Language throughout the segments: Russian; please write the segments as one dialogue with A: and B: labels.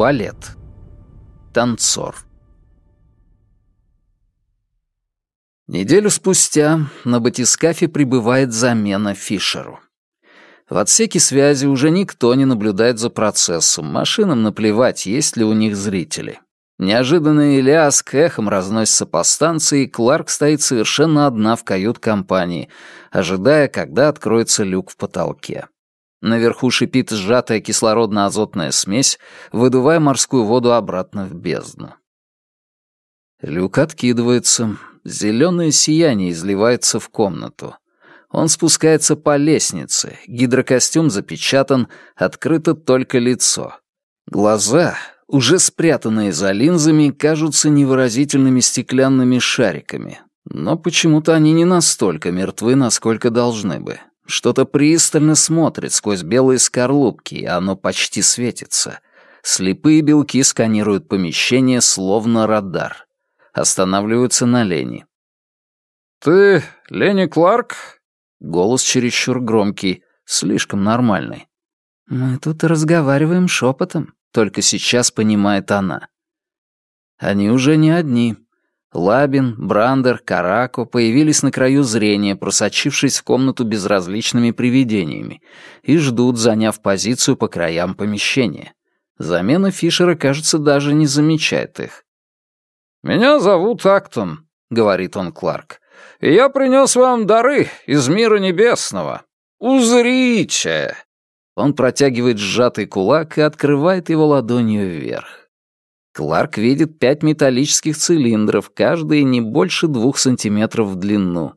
A: Балет. Танцор. Неделю спустя на батискафе прибывает замена Фишеру. В отсеке связи уже никто не наблюдает за процессом, машинам наплевать, есть ли у них зрители. Неожиданный ляск эхом разносится по станции, и Кларк стоит совершенно одна в кают-компании, ожидая, когда откроется люк в потолке. Наверху шипит сжатая кислородно-азотная смесь, выдувая морскую воду обратно в бездну. Люк откидывается, Зеленое сияние изливается в комнату. Он спускается по лестнице, гидрокостюм запечатан, открыто только лицо. Глаза, уже спрятанные за линзами, кажутся невыразительными стеклянными шариками. Но почему-то они не настолько мертвы, насколько должны бы. Что-то пристально смотрит сквозь белые скорлупки, и оно почти светится. Слепые белки сканируют помещение, словно радар останавливаются на Лене.
B: «Ты Ленни Кларк?»
A: Голос чересчур громкий, слишком нормальный. «Мы тут разговариваем шепотом», — только сейчас понимает она. Они уже не одни. Лабин, Брандер, Карако появились на краю зрения, просочившись в комнату безразличными привидениями, и ждут, заняв позицию по краям помещения. Замена Фишера, кажется, даже не замечает их.
B: «Меня зовут Актон», — говорит он Кларк, — «и я принес вам дары из мира небесного. Узрите!»
A: Он протягивает сжатый кулак и открывает его ладонью вверх. Кларк видит пять металлических цилиндров, каждый не больше двух сантиметров в длину.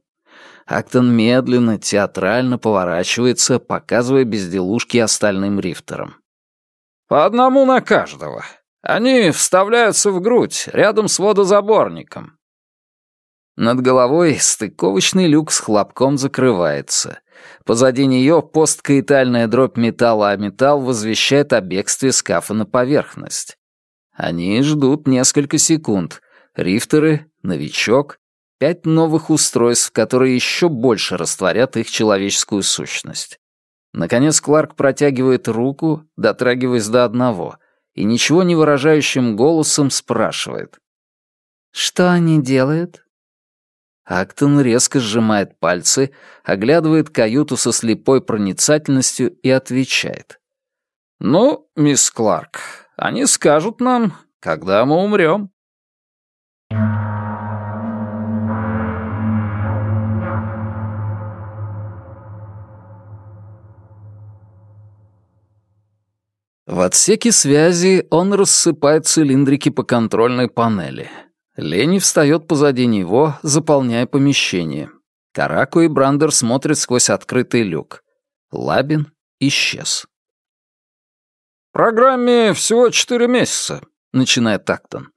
A: Актон медленно, театрально поворачивается, показывая безделушки остальным рифтерам.
B: «По одному на каждого. Они вставляются в грудь, рядом с водозаборником.
A: Над головой стыковочный люк с хлопком закрывается. Позади нее посткаитальная дробь металла, а металл возвещает о бегстве скафа на поверхность. Они ждут несколько секунд. Рифтеры, новичок, пять новых устройств, которые еще больше растворят их человеческую сущность. Наконец Кларк протягивает руку, дотрагиваясь до одного, и ничего не выражающим голосом спрашивает. «Что они делают?» Актон резко сжимает пальцы, оглядывает каюту со слепой проницательностью и отвечает.
B: «Ну, мисс Кларк, они скажут нам, когда мы умрем».
A: В отсеке связи он рассыпает цилиндрики по контрольной панели. Лени встает позади него, заполняя помещение. Караку и Брандер смотрят сквозь открытый люк. Лабин исчез.
B: «Программе всего четыре месяца», — начинает Тактон.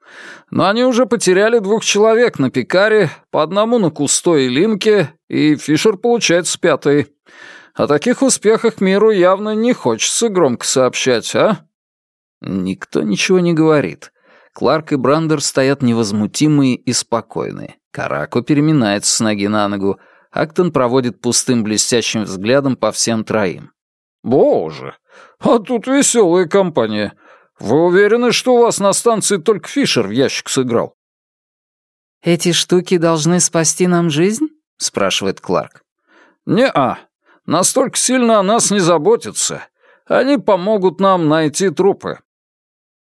B: «Но они уже потеряли двух человек на Пикаре, по одному на Кусто и Линке, и Фишер получается пятый. О таких успехах миру явно не хочется громко сообщать, а?»
A: Никто ничего не говорит. Кларк и Брандер стоят невозмутимые и спокойные. Карако переминается с ноги на ногу. Актон проводит пустым блестящим взглядом по всем троим.
B: «Боже, а тут веселая компания. Вы уверены, что у вас на станции только Фишер в ящик сыграл?»
C: «Эти штуки должны спасти нам жизнь?» — спрашивает Кларк.
B: «Не-а настолько сильно о нас не заботятся. Они помогут нам найти трупы».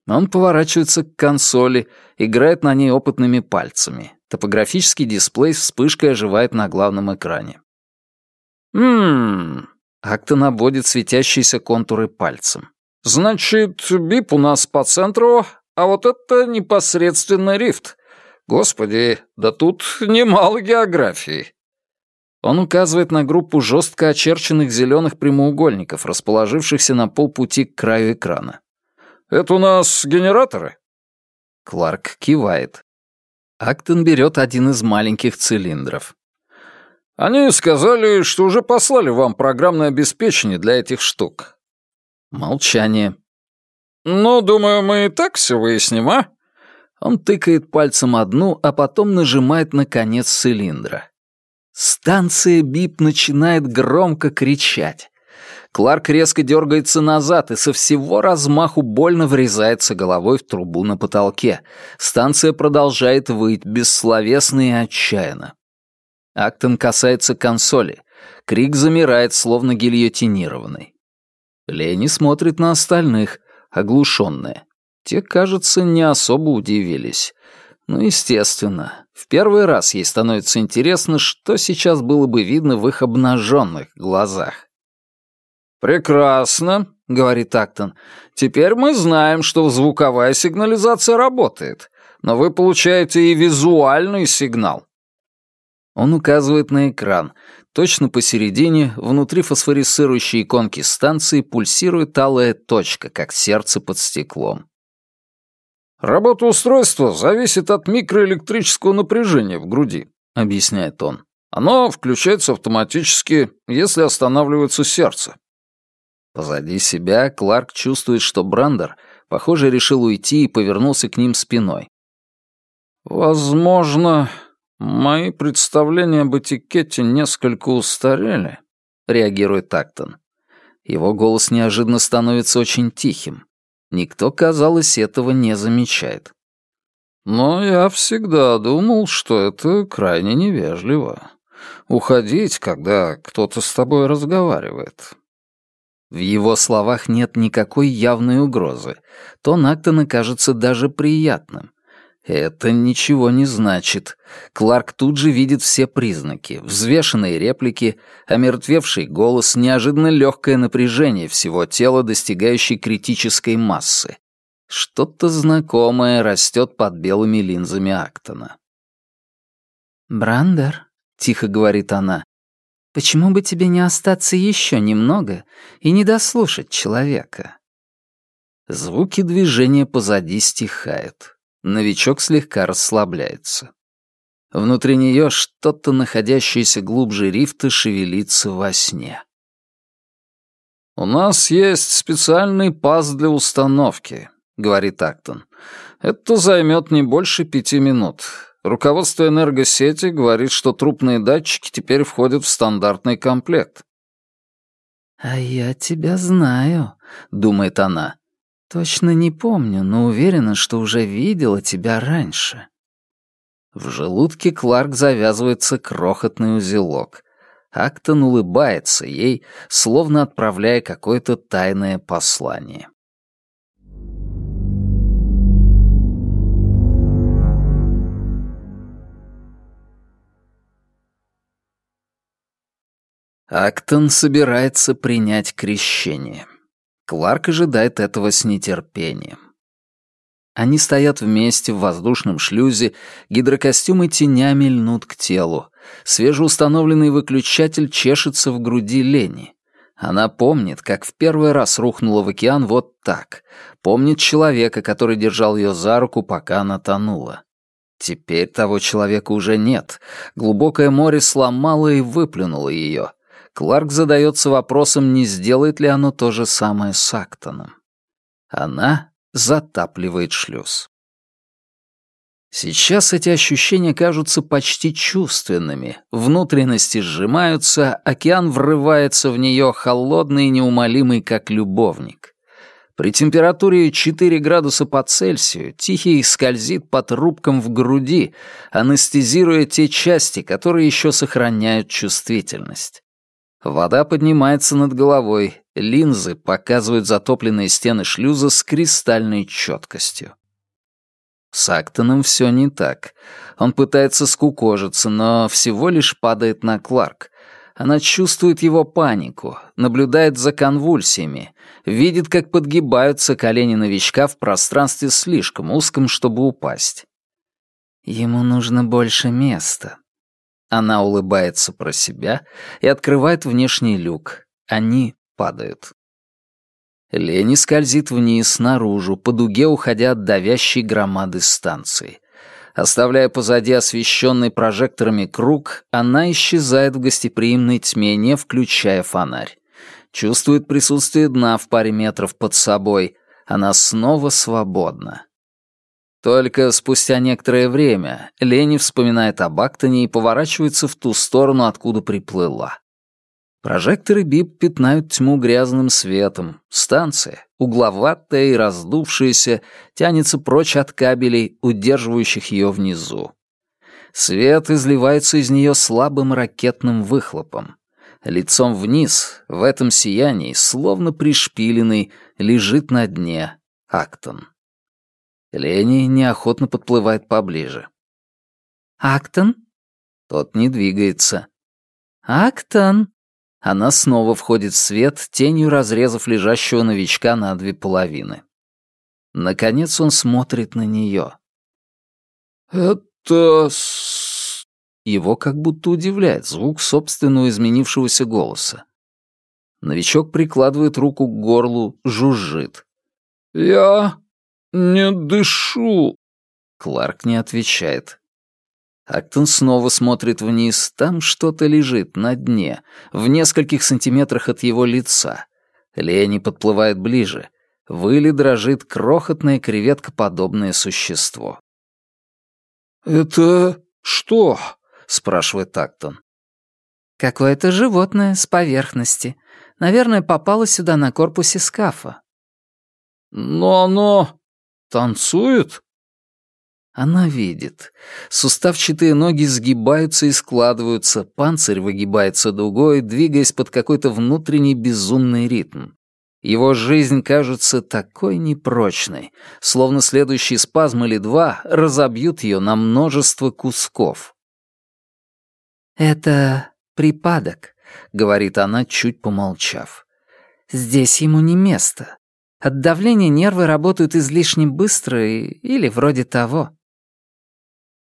A: Он поворачивается к консоли, играет на ней опытными пальцами. Топографический дисплей с вспышкой оживает на главном экране.
B: «Ммм...»
A: Актон обводит светящиеся контуры пальцем.
B: «Значит, бип у нас по центру, а вот это непосредственно рифт. Господи, да тут немало географии.
A: Он указывает на группу жестко очерченных зеленых прямоугольников, расположившихся на полпути к краю экрана.
B: «Это у нас генераторы?»
A: Кларк кивает. Актон берет один из маленьких цилиндров.
B: «Они сказали, что уже послали вам программное обеспечение для этих штук».
A: Молчание.
B: «Ну, думаю, мы и так все выясним, а?»
A: Он тыкает пальцем одну, а потом нажимает на конец цилиндра. Станция БИП начинает громко кричать. Кларк резко дергается назад и со всего размаху больно врезается головой в трубу на потолке. Станция продолжает выть бессловесно и отчаянно. Актон касается консоли. Крик замирает, словно гильотинированный. Лени смотрит на остальных, оглушенные. Те, кажется, не особо удивились. Ну, естественно. В первый раз ей становится интересно, что сейчас было бы видно в их обнаженных глазах. «Прекрасно», — говорит Актон. «Теперь мы знаем, что звуковая сигнализация работает, но вы получаете и визуальный сигнал». Он указывает на экран. Точно посередине, внутри фосфорисцирующей иконки станции, пульсирует алая точка, как сердце под стеклом. «Работа устройства зависит от микроэлектрического напряжения в груди», — объясняет он. «Оно включается автоматически, если останавливается сердце. Позади себя Кларк чувствует, что Брандер, похоже, решил уйти и повернулся к ним спиной. «Возможно, мои представления об этикете несколько устарели», — реагирует Актон. Его голос неожиданно становится очень тихим. Никто, казалось, этого не замечает. «Но я всегда думал, что это крайне невежливо. Уходить, когда кто-то с тобой разговаривает. В его словах нет никакой явной угрозы. Тон Актона кажется даже приятным. Это ничего не значит. Кларк тут же видит все признаки. Взвешенные реплики, омертвевший голос, неожиданно легкое напряжение всего тела, достигающей критической массы. Что-то знакомое растет под белыми линзами Актона.
C: «Брандер», — тихо говорит она, Почему бы тебе не остаться еще немного и не дослушать человека?»
A: Звуки движения позади стихают. Новичок слегка расслабляется. Внутри нее что-то, находящееся глубже рифта, шевелится во сне. «У нас есть специальный паз для установки», — говорит Актон. «Это займет не больше пяти минут. Руководство энергосети говорит, что трупные датчики теперь входят в стандартный комплект.
C: «А я тебя знаю», — думает она. «Точно не помню, но уверена, что уже видела тебя раньше».
A: В желудке Кларк завязывается крохотный узелок. Актон улыбается ей, словно отправляя какое-то тайное послание. Актон собирается принять крещение. Кларк ожидает этого с нетерпением. Они стоят вместе в воздушном шлюзе, гидрокостюмы тенями льнут к телу. Свежеустановленный выключатель чешется в груди Лени. Она помнит, как в первый раз рухнула в океан вот так. Помнит человека, который держал ее за руку, пока она тонула. Теперь того человека уже нет. Глубокое море сломало и выплюнуло ее. Кларк задается вопросом, не сделает ли оно то же самое с Актоном. Она затапливает шлюз. Сейчас эти ощущения кажутся почти чувственными. Внутренности сжимаются, океан врывается в нее, холодный и неумолимый, как любовник. При температуре 4 градуса по Цельсию Тихий скользит по трубкам в груди, анестезируя те части, которые еще сохраняют чувствительность. Вода поднимается над головой, линзы показывают затопленные стены шлюза с кристальной четкостью. С Актоном все не так. Он пытается скукожиться, но всего лишь падает на Кларк. Она чувствует его панику, наблюдает за конвульсиями, видит, как подгибаются колени новичка в пространстве слишком узком, чтобы упасть.
C: Ему нужно больше места.
A: Она улыбается про себя и открывает внешний люк. Они падают. Лени скользит вниз, наружу, по дуге уходя от давящей громады станции. Оставляя позади освещенный прожекторами круг, она исчезает в гостеприимной тьме, не включая фонарь. Чувствует присутствие дна в паре метров под собой. Она снова свободна. Только спустя некоторое время Лени вспоминает об Актоне и поворачивается в ту сторону, откуда приплыла. Прожекторы БИП пятнают тьму грязным светом. Станция, угловатая и раздувшаяся, тянется прочь от кабелей, удерживающих ее внизу. Свет изливается из нее слабым ракетным выхлопом. Лицом вниз, в этом сиянии, словно пришпиленный, лежит на дне Актон. Лени неохотно подплывает поближе.
C: «Актон?»
A: Тот не двигается.
C: «Актон!»
A: Она снова входит в свет, тенью разрезав лежащего новичка на две половины. Наконец он смотрит на нее.
B: «Это...»
A: Его как будто удивляет звук собственного изменившегося голоса. Новичок прикладывает руку к горлу, жужжит.
B: «Я не дышу».
A: Кларк не отвечает. Актон снова смотрит вниз, там что-то лежит на дне, в нескольких сантиметрах от его лица. Лени подплывает ближе. В иле дрожит крохотное креветкоподобное существо.
B: «Это что?»
A: — спрашивает Актон.
C: «Какое-то животное с поверхности. Наверное, попало сюда на корпусе скафа».
B: «Но оно танцует?»
A: Она видит. Суставчатые ноги сгибаются и складываются, панцирь выгибается дугой, двигаясь под какой-то внутренний безумный ритм. Его жизнь кажется такой непрочной, словно следующий спазм или два разобьют ее на множество кусков.
C: «Это припадок», — говорит она, чуть помолчав. «Здесь ему не место. От давления нервы работают излишне быстро и... или вроде того».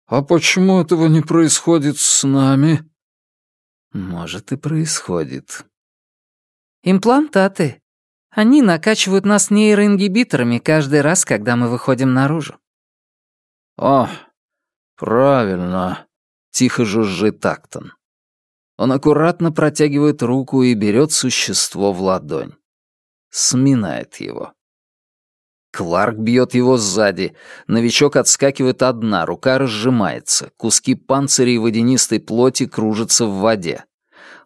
B: «А почему этого не происходит с нами?»
A: «Может, и происходит».
C: «Имплантаты. Они накачивают нас нейроингибиторами каждый раз, когда мы выходим наружу».
B: «А, правильно», — тихо жужжит Тактон.
A: Он аккуратно протягивает руку и берет существо в ладонь. Сминает его. Кларк бьет его сзади. Новичок отскакивает одна, рука разжимается. Куски панциря и водянистой плоти кружатся в воде.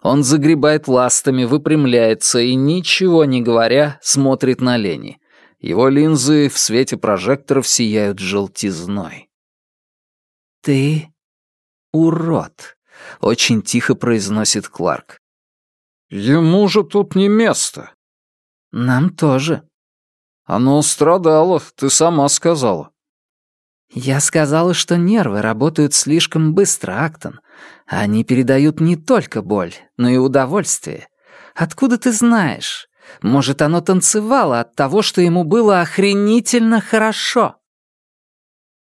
A: Он загребает ластами, выпрямляется и, ничего не говоря, смотрит на Лени. Его линзы в свете прожекторов сияют желтизной. «Ты урод», — очень тихо произносит Кларк.
B: «Ему же тут не место».
C: «Нам тоже»,
B: оно страдало, ты сама сказала.
C: Я сказала, что нервы работают слишком быстро, Актон. Они передают не только боль, но и удовольствие. Откуда ты знаешь? Может, оно танцевало от того, что ему было охренительно хорошо.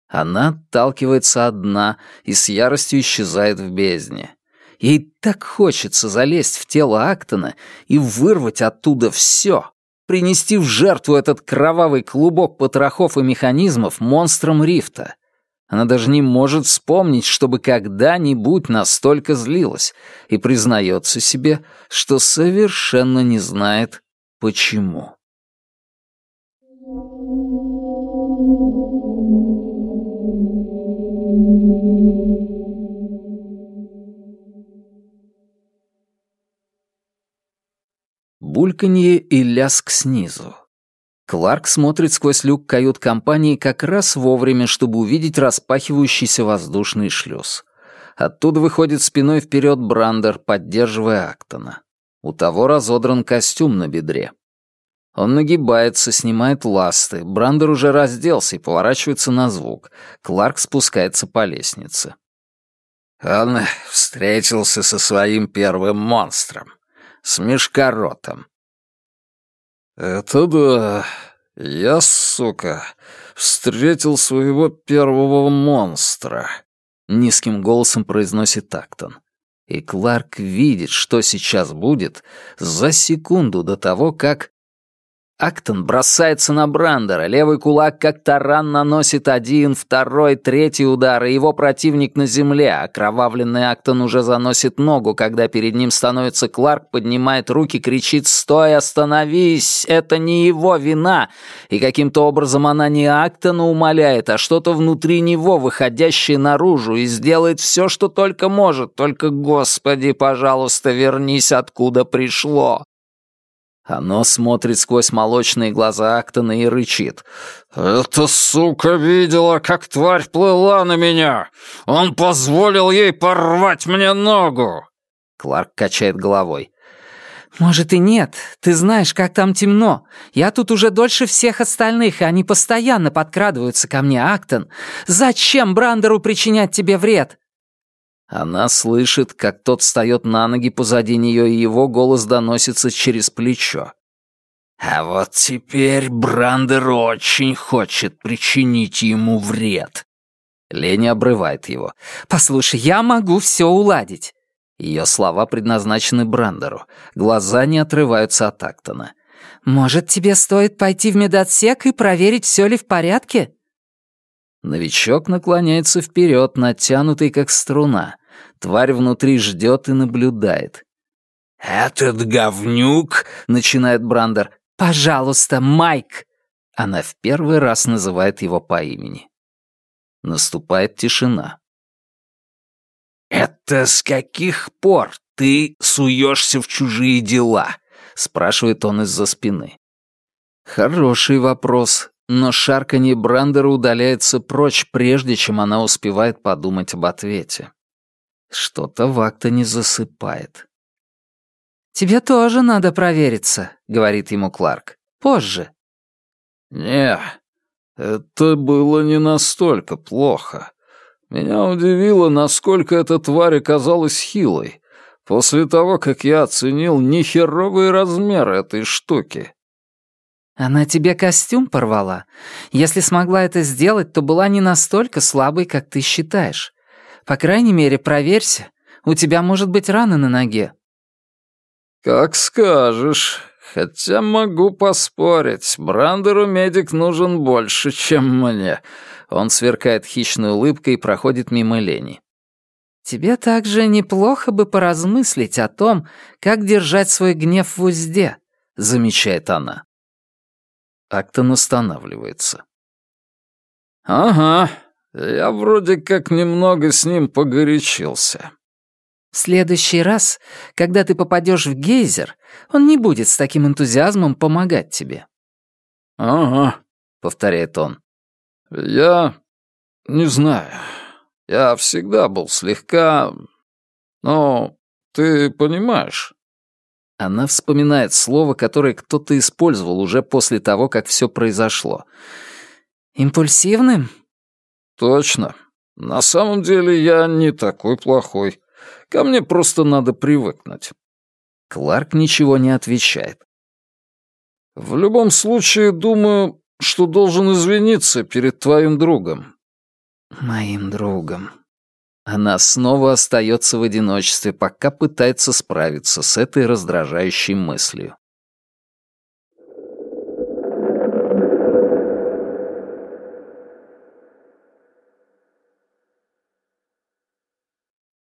A: Она отталкивается одна и с яростью исчезает в бездне. Ей так хочется залезть в тело Актона и вырвать оттуда все, принести в жертву этот кровавый клубок потрохов и механизмов монстрам рифта. Она даже не может вспомнить, чтобы когда-нибудь настолько злилась, и признается себе, что совершенно не знает, почему. Бульканье и ляск снизу. Кларк смотрит сквозь люк кают-компании как раз вовремя, чтобы увидеть распахивающийся воздушный шлюз. Оттуда выходит спиной вперед Брандер, поддерживая Актона. У того разодран костюм на бедре. Он нагибается, снимает ласты. Брандер уже разделся и поворачивается на звук. Кларк спускается по лестнице.
D: Он встретился со своим первым монстром с мешкоротом.
B: «Это да. Я, сука, встретил своего первого монстра», — низким голосом произносит Тактон. И Кларк видит, что сейчас будет, за секунду до того, как...
A: Актон бросается на Брандера, левый кулак как таран наносит один, второй, третий удар, и его противник на земле. Окровавленный Актон уже заносит ногу, когда перед ним становится Кларк, поднимает руки, кричит «Стой, остановись! Это не его вина!» И каким-то образом она не Актона умоляет, а что-то внутри него, выходящее наружу, и сделает все, что только может. Только, Господи, пожалуйста, вернись, откуда пришло. Оно смотрит сквозь молочные глаза Актона и рычит. «Эта сука видела, как тварь плыла на меня! Он позволил ей порвать мне ногу!» Кларк качает головой.
C: «Может и нет. Ты знаешь, как там темно. Я тут уже дольше всех остальных, и они постоянно подкрадываются ко мне, Актон. Зачем Брандеру причинять тебе вред?»
A: Она слышит, как тот встает на ноги позади нее, и его голос доносится через плечо. «А вот теперь Брандер очень хочет причинить ему вред». Лени обрывает его.
C: «Послушай, я могу все уладить».
A: Ее слова предназначены Брандеру. Глаза не отрываются от Актона.
C: «Может, тебе стоит пойти в медотсек и проверить, все ли в порядке?»
A: Новичок наклоняется вперед, натянутый как струна. Тварь внутри ждет и наблюдает. «Этот говнюк!» — начинает Брандер. «Пожалуйста, Майк!» Она в первый раз называет его по имени. Наступает тишина. «Это с каких пор ты суешься в чужие дела?» — спрашивает он из-за спины. Хороший вопрос, но шарканье Брандера удаляется прочь, прежде чем она успевает подумать об ответе. Что-то в не засыпает.
C: «Тебе тоже надо провериться», — говорит ему Кларк. «Позже».
B: «Не, это было не настолько плохо. Меня удивило, насколько эта тварь оказалась хилой, после того, как я оценил нехеровые размеры этой штуки.
C: Она тебе костюм порвала. Если смогла это сделать, то была не настолько слабой, как ты считаешь. По крайней мере, проверься. У тебя может быть рана на ноге».
B: «Как скажешь. Хотя могу поспорить. Брандеру медик нужен больше, чем мне». Он сверкает хищной улыбкой и проходит мимо Лени.
C: «Тебе также неплохо бы поразмыслить о том, как держать свой гнев в узде», — замечает она.
A: Актон останавливается.
B: «Ага, я вроде как немного с ним погорячился».
C: «В следующий раз, когда ты попадешь в гейзер, он не будет с таким энтузиазмом помогать тебе».
B: «Ага», — повторяет он. «Я... не знаю. Я всегда был слегка... но ты понимаешь,
A: она вспоминает слово, которое кто-то использовал уже после того, как все произошло.
C: «Импульсивным?»
B: «Точно. На самом деле я не такой плохой. Ко мне просто надо привыкнуть».
A: Кларк ничего не отвечает.
B: «В любом случае, думаю, что должен извиниться перед твоим другом».
A: «Моим другом», она снова остается в одиночестве, пока пытается справиться с этой раздражающей мыслью.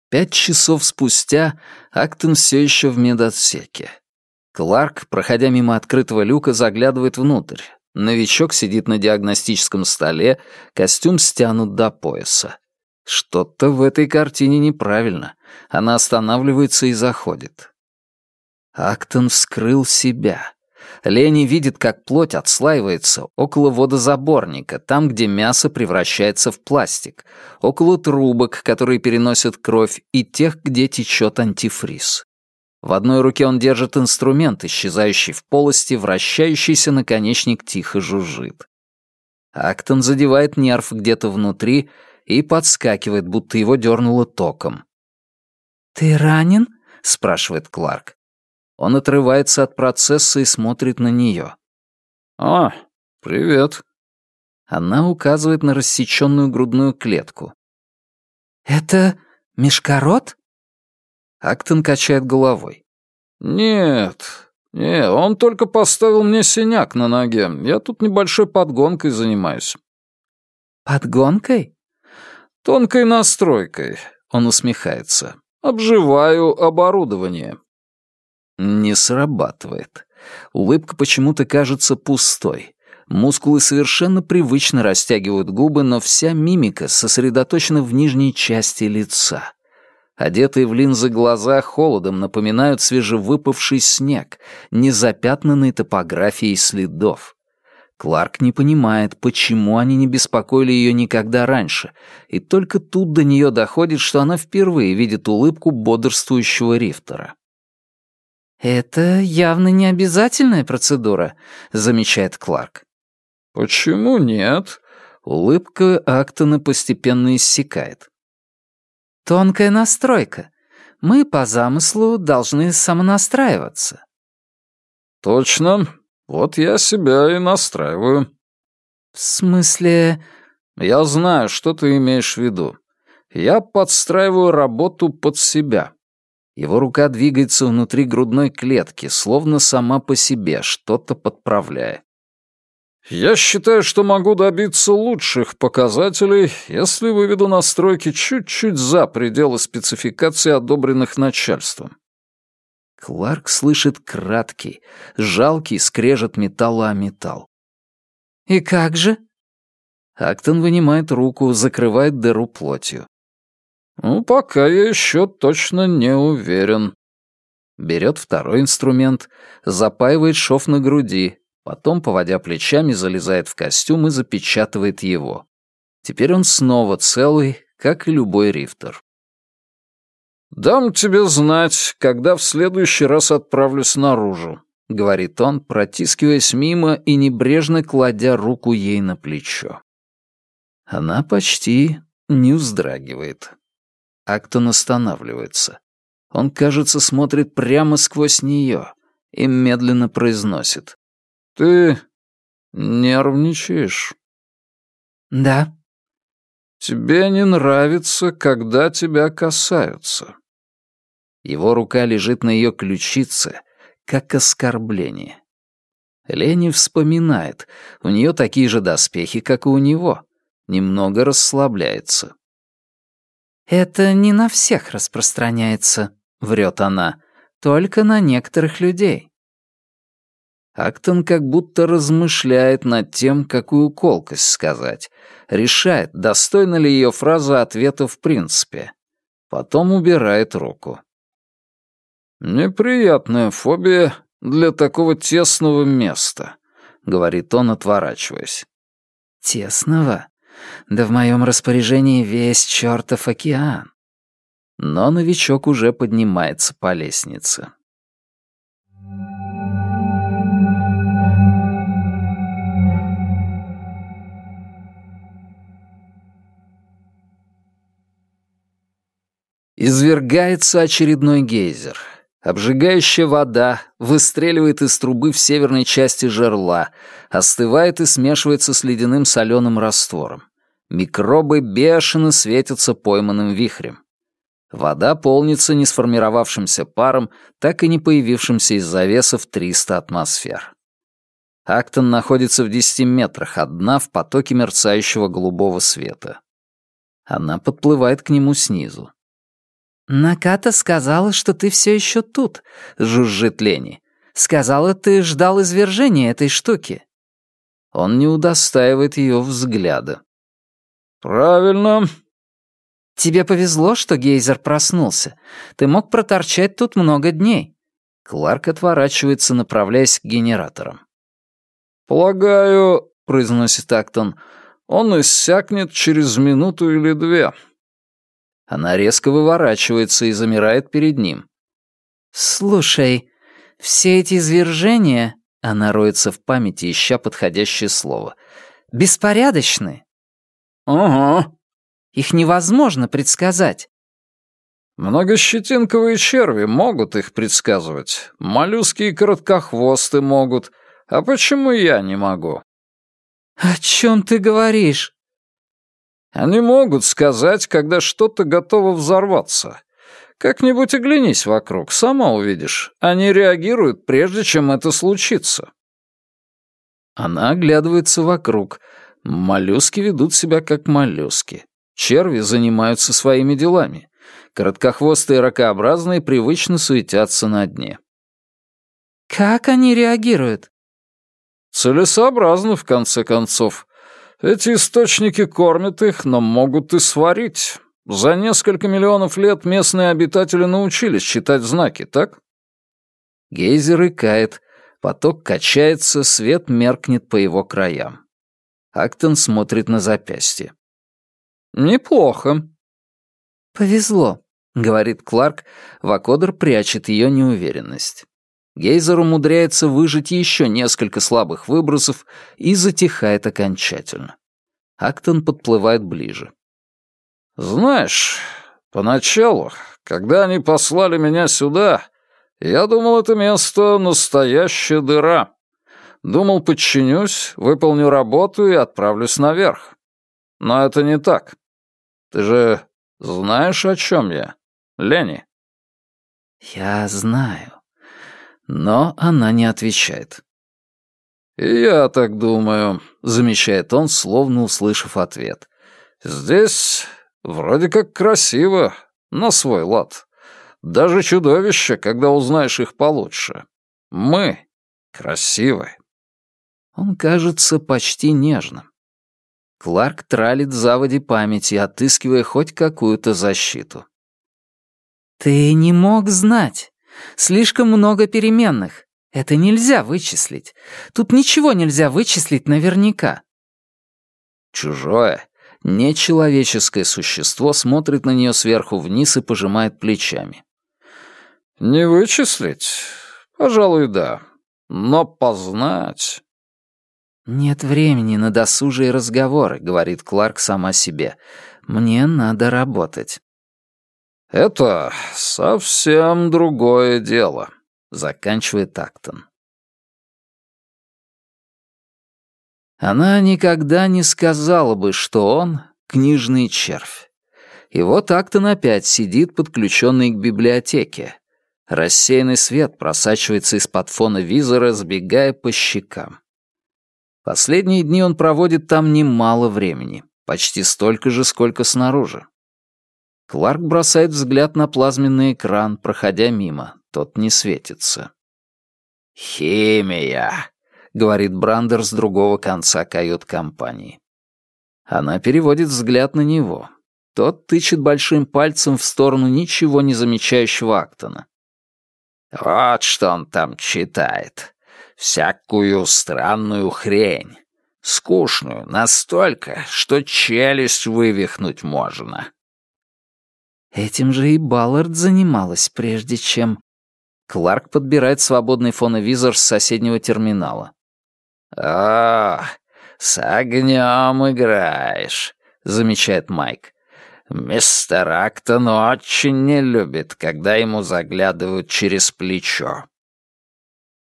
A: Пять часов спустя Актон все еще в медотсеке. Кларк, проходя мимо открытого люка, заглядывает внутрь. Новичок сидит на диагностическом столе, костюм стянут до пояса. Что-то в этой картине неправильно. Она останавливается и заходит. Актон вскрыл себя. Лени видит, как плоть отслаивается около водозаборника, там, где мясо превращается в пластик, около трубок, которые переносят кровь, и тех, где течет антифриз. В одной руке он держит инструмент, исчезающий в полости, вращающийся наконечник тихо жужжит. Актон задевает нерв где-то внутри, и подскакивает, будто его дернуло током.
C: «Ты ранен?»
A: — спрашивает Кларк. Он отрывается от процесса и смотрит на нее.
B: «А, привет».
A: Она указывает на рассеченную грудную клетку.
C: «Это мешкорот?»
A: Актон качает головой.
B: «Нет, «Не, он только поставил мне синяк на ноге. Я тут небольшой подгонкой занимаюсь».
C: «Подгонкой?»
B: «Тонкой настройкой», — он усмехается. «Обживаю оборудование».
A: Не срабатывает. Улыбка почему-то кажется пустой. Мускулы совершенно привычно растягивают губы, но вся мимика сосредоточена в нижней части лица. Одетые в линзы глаза холодом напоминают свежевыпавший снег, незапятнанный топографией следов. Кларк не понимает, почему они не беспокоили ее никогда раньше, и только тут до нее доходит, что она впервые видит улыбку бодрствующего Рифтера.
C: «Это явно не обязательная процедура», — замечает Кларк.
B: «Почему нет?»
A: Улыбка Актона постепенно иссякает.
C: Тонкая настройка. Мы по замыслу должны самонастраиваться.
B: Точно. Вот я себя и настраиваю.
C: В смысле...
B: Я знаю, что ты имеешь в виду. Я подстраиваю работу под себя.
A: Его рука двигается внутри грудной клетки, словно сама по себе, что-то подправляя.
B: Я считаю, что могу добиться лучших показателей, если выведу настройки чуть-чуть за пределы спецификаций, одобренных начальством.
A: Кларк слышит краткий, жалкий скрежет металла о металл.
C: «И как же?»
A: Актон вынимает руку, закрывает дыру плотью.
B: «Ну, пока я еще точно не уверен».
A: Берет второй инструмент, запаивает шов на груди, Потом, поводя плечами, залезает в костюм и запечатывает его. Теперь он снова целый, как и любой рифтер.
B: «Дам тебе знать, когда в следующий раз отправлюсь наружу», —
A: говорит он, протискиваясь мимо и небрежно кладя руку ей на плечо. Она почти не вздрагивает. Актон останавливается. Он, кажется, смотрит прямо сквозь нее и медленно произносит.
B: «Ты нервничаешь?»
C: «Да».
B: «Тебе не нравится, когда тебя касаются».
A: Его рука лежит на ее ключице, как оскорбление. Лени вспоминает, у нее такие же доспехи, как и у него. Немного расслабляется.
C: «Это не на всех распространяется», — врет она, — «только на некоторых людей».
A: Актон как будто размышляет над тем, какую колкость сказать. Решает, достойна ли ее фраза ответа в принципе. Потом убирает руку.
B: «Неприятная фобия для такого тесного места», — говорит он, отворачиваясь.
C: «Тесного? Да в моем распоряжении весь чертов океан».
A: Но новичок уже поднимается по лестнице. Извергается очередной гейзер. Обжигающая вода выстреливает из трубы в северной части жерла, остывает и смешивается с ледяным соленым раствором. Микробы бешено светятся пойманным вихрем. Вода полнится не сформировавшимся паром, так и не появившимся из завесов 300 атмосфер. Актон находится в 10 метрах от дна в потоке мерцающего голубого света. Она подплывает к нему снизу.
C: «Наката сказала, что ты все еще тут», — жужжит Лени. «Сказала, ты ждал извержения этой штуки».
A: Он не удостаивает ее взгляда.
B: «Правильно».
C: «Тебе повезло, что гейзер проснулся. Ты мог проторчать тут много дней».
A: Кларк отворачивается, направляясь к генераторам.
B: «Полагаю», — произносит Актон, — «он иссякнет через минуту или две».
A: Она резко выворачивается и замирает перед ним.
C: «Слушай, все эти извержения...»
A: Она роется в памяти, ища подходящее слово.
C: «Беспорядочны».
B: «Ага».
C: «Их невозможно предсказать».
B: «Многощетинковые черви могут их предсказывать. Моллюски и короткохвосты могут. А почему я не могу?»
C: «О чем ты говоришь?»
B: Они могут сказать, когда что-то готово взорваться. Как-нибудь оглянись вокруг, сама увидишь. Они реагируют, прежде чем это случится».
A: Она оглядывается вокруг. Моллюски ведут себя как моллюски. Черви занимаются своими делами. Короткохвостые ракообразные привычно суетятся на дне.
C: «Как они реагируют?»
B: «Целесообразно, в конце концов. Эти источники кормят их, но могут и сварить. За несколько миллионов лет местные обитатели научились читать знаки, так?»
A: Гейзер икает, поток качается, свет меркнет по его краям. Актон смотрит на запястье.
B: «Неплохо».
C: «Повезло», — говорит Кларк, Вакодер прячет ее неуверенность.
A: Гейзер умудряется выжить еще несколько слабых выбросов и затихает окончательно. Актон подплывает ближе.
B: «Знаешь, поначалу, когда они послали меня сюда, я думал, это место — настоящая дыра. Думал, подчинюсь, выполню работу и отправлюсь наверх. Но это не так. Ты же знаешь, о чем я, Лени?»
A: «Я знаю». Но она не отвечает.
B: «И я так думаю», — замечает он, словно услышав ответ. «Здесь вроде как красиво, на свой лад. Даже чудовища, когда узнаешь их получше. Мы красивы».
A: Он кажется почти нежным. Кларк тралит заводи памяти, отыскивая хоть какую-то защиту.
C: «Ты не мог знать. Слишком много переменных. Это нельзя вычислить. Тут ничего нельзя вычислить наверняка».
A: Чужое, нечеловеческое существо смотрит на нее сверху вниз и пожимает плечами.
B: «Не вычислить? Пожалуй, да. Но познать...»
C: «Нет времени на досужие разговоры», — говорит Кларк сама себе. «Мне надо работать».
B: «Это совсем другое дело», — заканчивает Актон.
A: Она никогда не сказала бы, что он — книжный червь. И вот Актон опять сидит, подключенный к библиотеке. Рассеянный свет просачивается из-под фона визора, сбегая по щекам. Последние дни он проводит там немало времени, почти столько же, сколько снаружи. Кларк бросает взгляд на плазменный экран, проходя мимо. Тот не светится. «Химия», — говорит Брандер с другого конца кают-компании. Она переводит взгляд на него. Тот тычет большим пальцем в сторону ничего не замечающего Актона. «Вот что он там читает всякую странную хрень. Скучную настолько, что челюсть вывихнуть можно.
C: Этим же и Баллард занималась, прежде чем...
A: Кларк подбирает свободный фоновизор с соседнего терминала.
B: «О, с огнем играешь», — замечает Майк. «Мистер Актон очень не любит, когда ему заглядывают через плечо».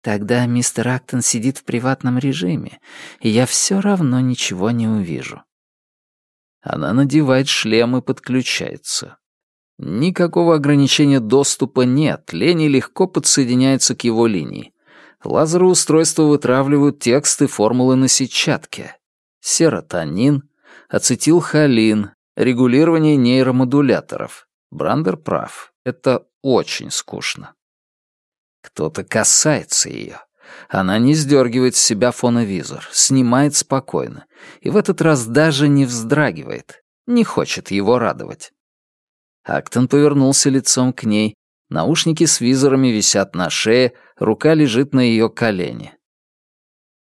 C: Тогда мистер Актон сидит в приватном режиме, и я все равно ничего не увижу.
A: Она надевает шлем и подключается. Никакого ограничения доступа нет, Лени легко подсоединяется к его линии. Лазероустройства вытравливают тексты формулы на сетчатке. Серотонин, ацетилхолин, регулирование нейромодуляторов. Брандер прав, это очень скучно. Кто-то касается ее. Она не сдергивает с себя фоновизор, снимает спокойно. И в этот раз даже не вздрагивает. Не хочет его радовать. Актон повернулся лицом к ней. Наушники с визорами висят на шее, рука лежит на ее колене.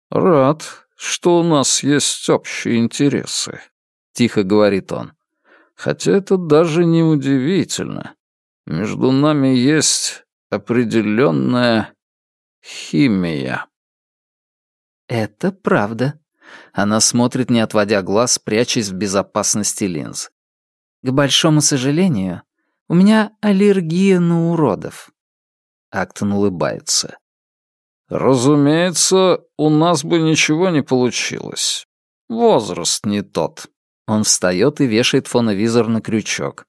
B: «Рад, что у нас есть общие интересы», — тихо говорит он. «Хотя это даже не удивительно. Между нами есть определенная химия.
C: Это правда.
A: Она смотрит, не отводя глаз, прячась в безопасности линз.
C: К большому сожалению, у меня аллергия на уродов.
A: Актон улыбается.
B: «Разумеется, у нас бы ничего не получилось. Возраст не тот».
A: Он встает и вешает фоновизор на крючок.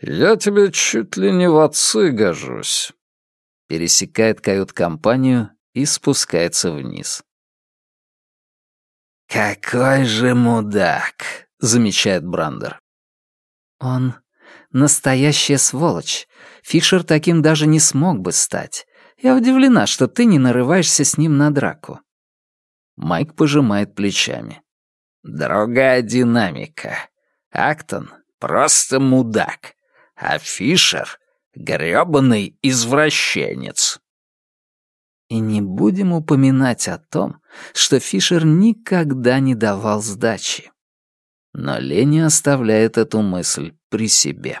B: «Я тебе чуть ли не в отцы гожусь», — пересекает кают-компанию и спускается вниз.
D: «Какой же мудак!» — замечает Брандер.
C: «Он настоящая сволочь. Фишер таким даже не смог бы стать. Я удивлена, что ты не нарываешься с ним на драку».
A: Майк пожимает плечами.
D: «Другая динамика. Актон — просто мудак а Фишер — грёбаный извращенец.
C: И не будем упоминать о том, что Фишер никогда не давал сдачи.
A: Но Лени оставляет эту мысль при себе.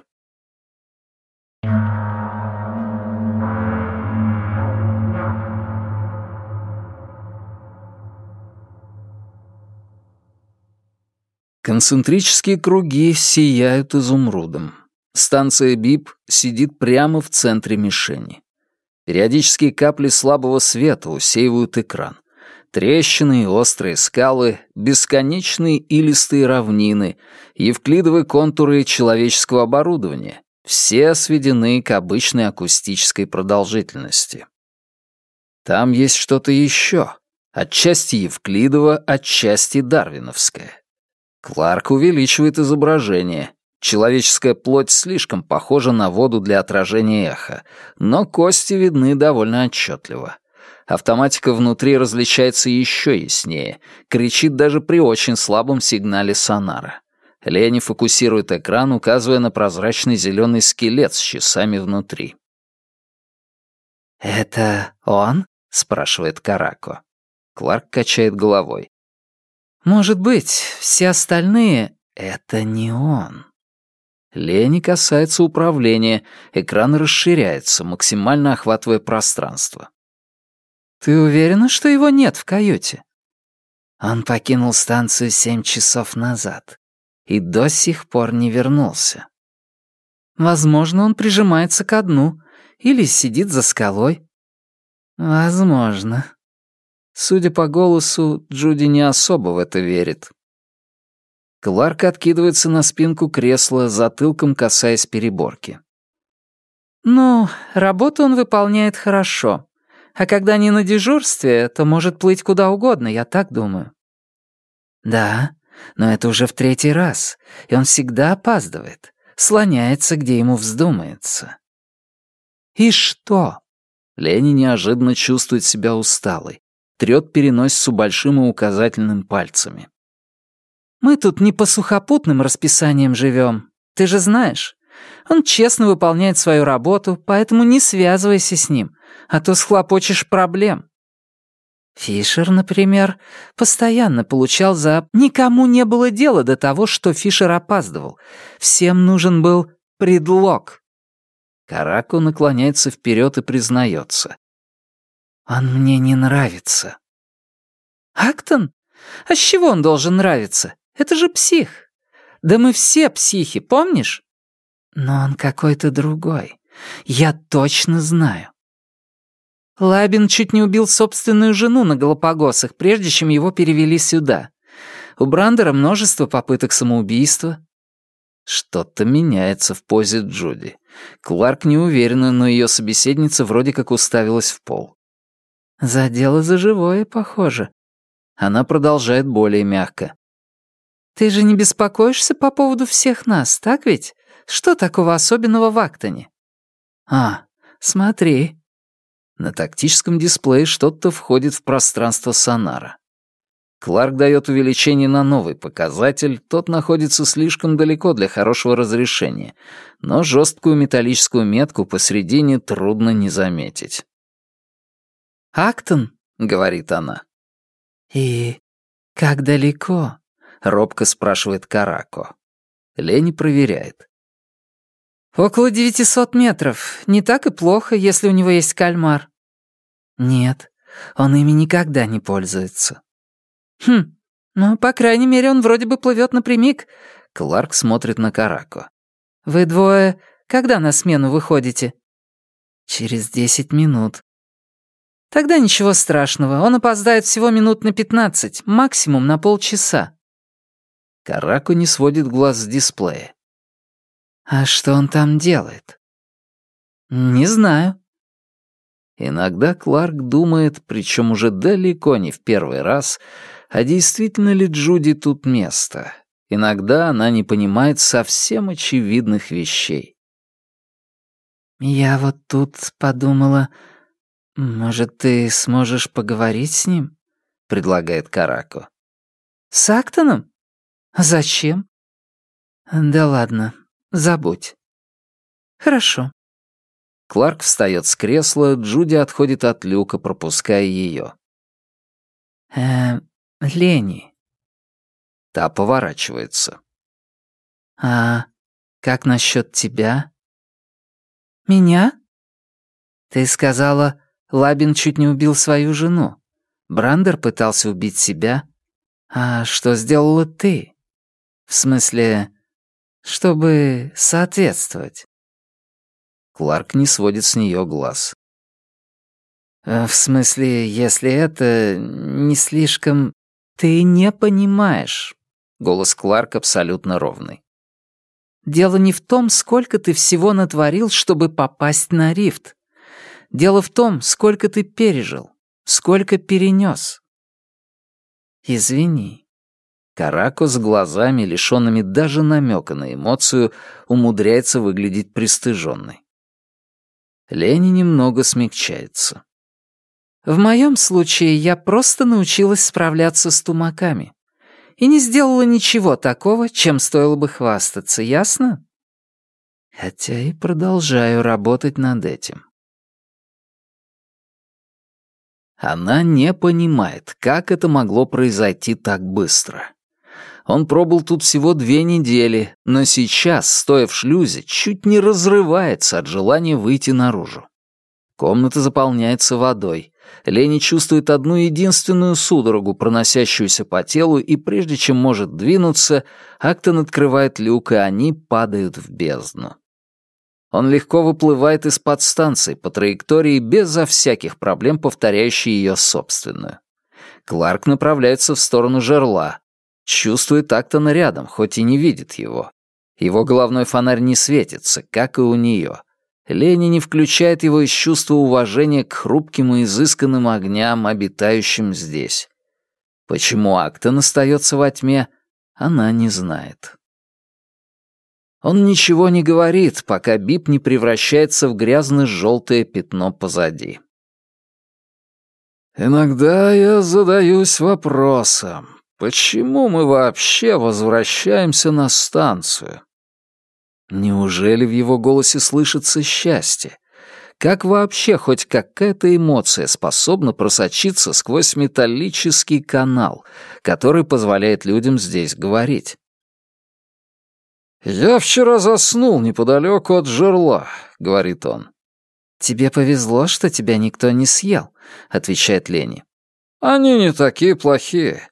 A: Концентрические круги сияют изумрудом. Станция БИП сидит прямо в центре мишени. Периодические капли слабого света усеивают экран. Трещины и острые скалы, бесконечные илистые равнины, евклидовые контуры человеческого оборудования — все сведены к обычной акустической продолжительности. Там есть что-то еще, отчасти Евклидово, отчасти Дарвиновское. Кларк увеличивает изображение, Человеческая плоть слишком похожа на воду для отражения эха, но кости видны довольно отчетливо. Автоматика внутри различается еще яснее, кричит даже при очень слабом сигнале сонара. Лени фокусирует экран, указывая на прозрачный зеленый скелет с часами внутри.
C: «Это он?» — спрашивает Карако.
A: Кларк качает головой.
C: «Может быть, все остальные — это не он».
A: Лени касается управления, экран расширяется, максимально охватывая пространство.
C: «Ты уверена, что его нет в каюте?»
A: Он покинул станцию семь часов назад и до сих пор не вернулся.
C: Возможно, он прижимается ко дну или сидит за скалой.
A: Возможно. Судя по голосу, Джуди не особо в это верит. Кларк откидывается на спинку кресла, затылком касаясь переборки.
C: «Ну, работу он выполняет хорошо. А когда не на дежурстве, то может плыть куда угодно, я так думаю».
A: «Да, но это уже в третий раз, и он всегда опаздывает, слоняется, где ему вздумается».
C: «И что?»
A: Лени неожиданно чувствует себя усталой, трёт переносицу большим и указательным пальцами.
C: Мы тут не по сухопутным расписаниям живем. Ты же знаешь. Он честно выполняет свою работу, поэтому не связывайся с ним, а то схлопочешь проблем. Фишер, например, постоянно получал за... Никому не было дела до того, что Фишер опаздывал. Всем нужен был предлог.
A: Караку наклоняется вперед и признается.
C: «Он мне не нравится». «Актон? А с чего он должен нравиться? Это же псих. Да мы все психи, помнишь? Но он какой-то другой. Я точно знаю. Лабин чуть не убил собственную жену на Галапагосах, прежде чем его перевели сюда. У Брандера множество попыток самоубийства.
A: Что-то меняется в позе Джуди. Кларк не уверена, но ее собеседница вроде как уставилась в пол.
C: За дело за живое, похоже.
A: Она продолжает более мягко.
C: Ты же не беспокоишься по поводу всех нас, так ведь? Что такого особенного в Актоне? А, смотри.
A: На тактическом дисплее что-то входит в пространство сонара. Кларк дает увеличение на новый показатель, тот находится слишком далеко для хорошего разрешения, но жесткую металлическую метку посредине трудно не заметить.
C: «Актон», —
A: говорит она.
C: «И как далеко?»
A: — робко спрашивает Карако. Лени проверяет.
C: «Около девятисот метров. Не так и плохо, если у него есть кальмар». «Нет, он ими никогда не пользуется». «Хм, ну, по крайней мере, он вроде бы плывет напрямик».
A: Кларк смотрит на Карако.
C: «Вы двое когда на смену выходите?»
A: «Через десять минут».
C: «Тогда ничего страшного, он опоздает всего минут на пятнадцать, максимум на полчаса».
A: Караку не сводит глаз с дисплея.
C: «А что он там делает?» «Не знаю».
A: Иногда Кларк думает, причем уже далеко не в первый раз, а действительно ли Джуди тут место. Иногда она не понимает совсем очевидных вещей.
C: «Я вот тут подумала, может, ты сможешь поговорить с ним?» — предлагает Карако. «С Актоном? Зачем?» «Да ладно, забудь». «Хорошо».
A: Кларк встает с кресла, Джуди отходит от люка, пропуская ее.
C: «Э, Лени».
A: Та поворачивается.
C: «А как насчет тебя?» «Меня?» «Ты сказала, Лабин чуть не убил свою жену. Брандер пытался убить себя. А что сделала ты? В смысле, чтобы соответствовать?»
A: Кларк не сводит с нее глаз.
C: «Э, «В смысле, если это не слишком...» «Ты не понимаешь».
A: Голос Кларк абсолютно ровный.
C: «Дело не в том, сколько ты всего натворил, чтобы попасть на рифт. Дело в том, сколько ты пережил, сколько перенес. Извини.
A: Карако с глазами, лишенными даже намека на эмоцию, умудряется выглядеть пристыженной. Лени немного смягчается.
C: В моем случае я просто научилась справляться с тумаками. И не сделала ничего такого, чем стоило бы хвастаться, ясно? Хотя и продолжаю работать над этим.
A: Она не понимает, как это могло произойти так быстро. Он пробыл тут всего две недели, но сейчас, стоя в шлюзе, чуть не разрывается от желания выйти наружу. Комната заполняется водой. Лени чувствует одну единственную судорогу, проносящуюся по телу, и прежде чем может двинуться, Актон открывает люк, и они падают в бездну. Он легко выплывает из-под станции по траектории безо всяких проблем, повторяющей ее собственную. Кларк направляется в сторону жерла. Чувствует Актона рядом, хоть и не видит его. Его головной фонарь не светится, как и у нее. Лени не включает его из чувства уважения к хрупким и изысканным огням, обитающим здесь. Почему Актон остается во тьме, она не знает. Он ничего не говорит, пока Бип не превращается в грязно-желтое пятно позади. «Иногда я задаюсь вопросом, почему мы вообще возвращаемся на станцию?» Неужели в его голосе слышится счастье? Как вообще хоть какая-то эмоция способна просочиться сквозь металлический канал, который позволяет людям здесь говорить? «Я вчера заснул неподалеку от жерла», — говорит он.
C: «Тебе повезло, что тебя никто не съел», — отвечает Лени.
B: «Они не такие плохие.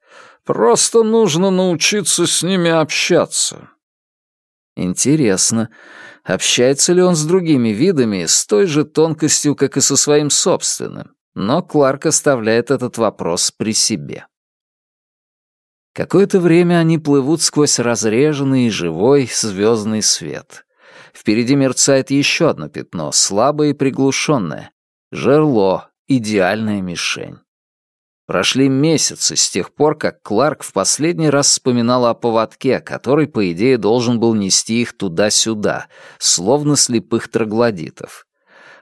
B: Просто нужно научиться с ними общаться».
A: Интересно, общается ли он с другими видами с той же тонкостью, как и со своим собственным? Но Кларк оставляет этот вопрос при себе. Какое-то время они плывут сквозь разреженный и живой звездный свет. Впереди мерцает еще одно пятно, слабое и приглушенное. Жерло — идеальная мишень. Прошли месяцы с тех пор, как Кларк в последний раз вспоминал о поводке, который, по идее, должен был нести их туда-сюда, словно слепых троглодитов.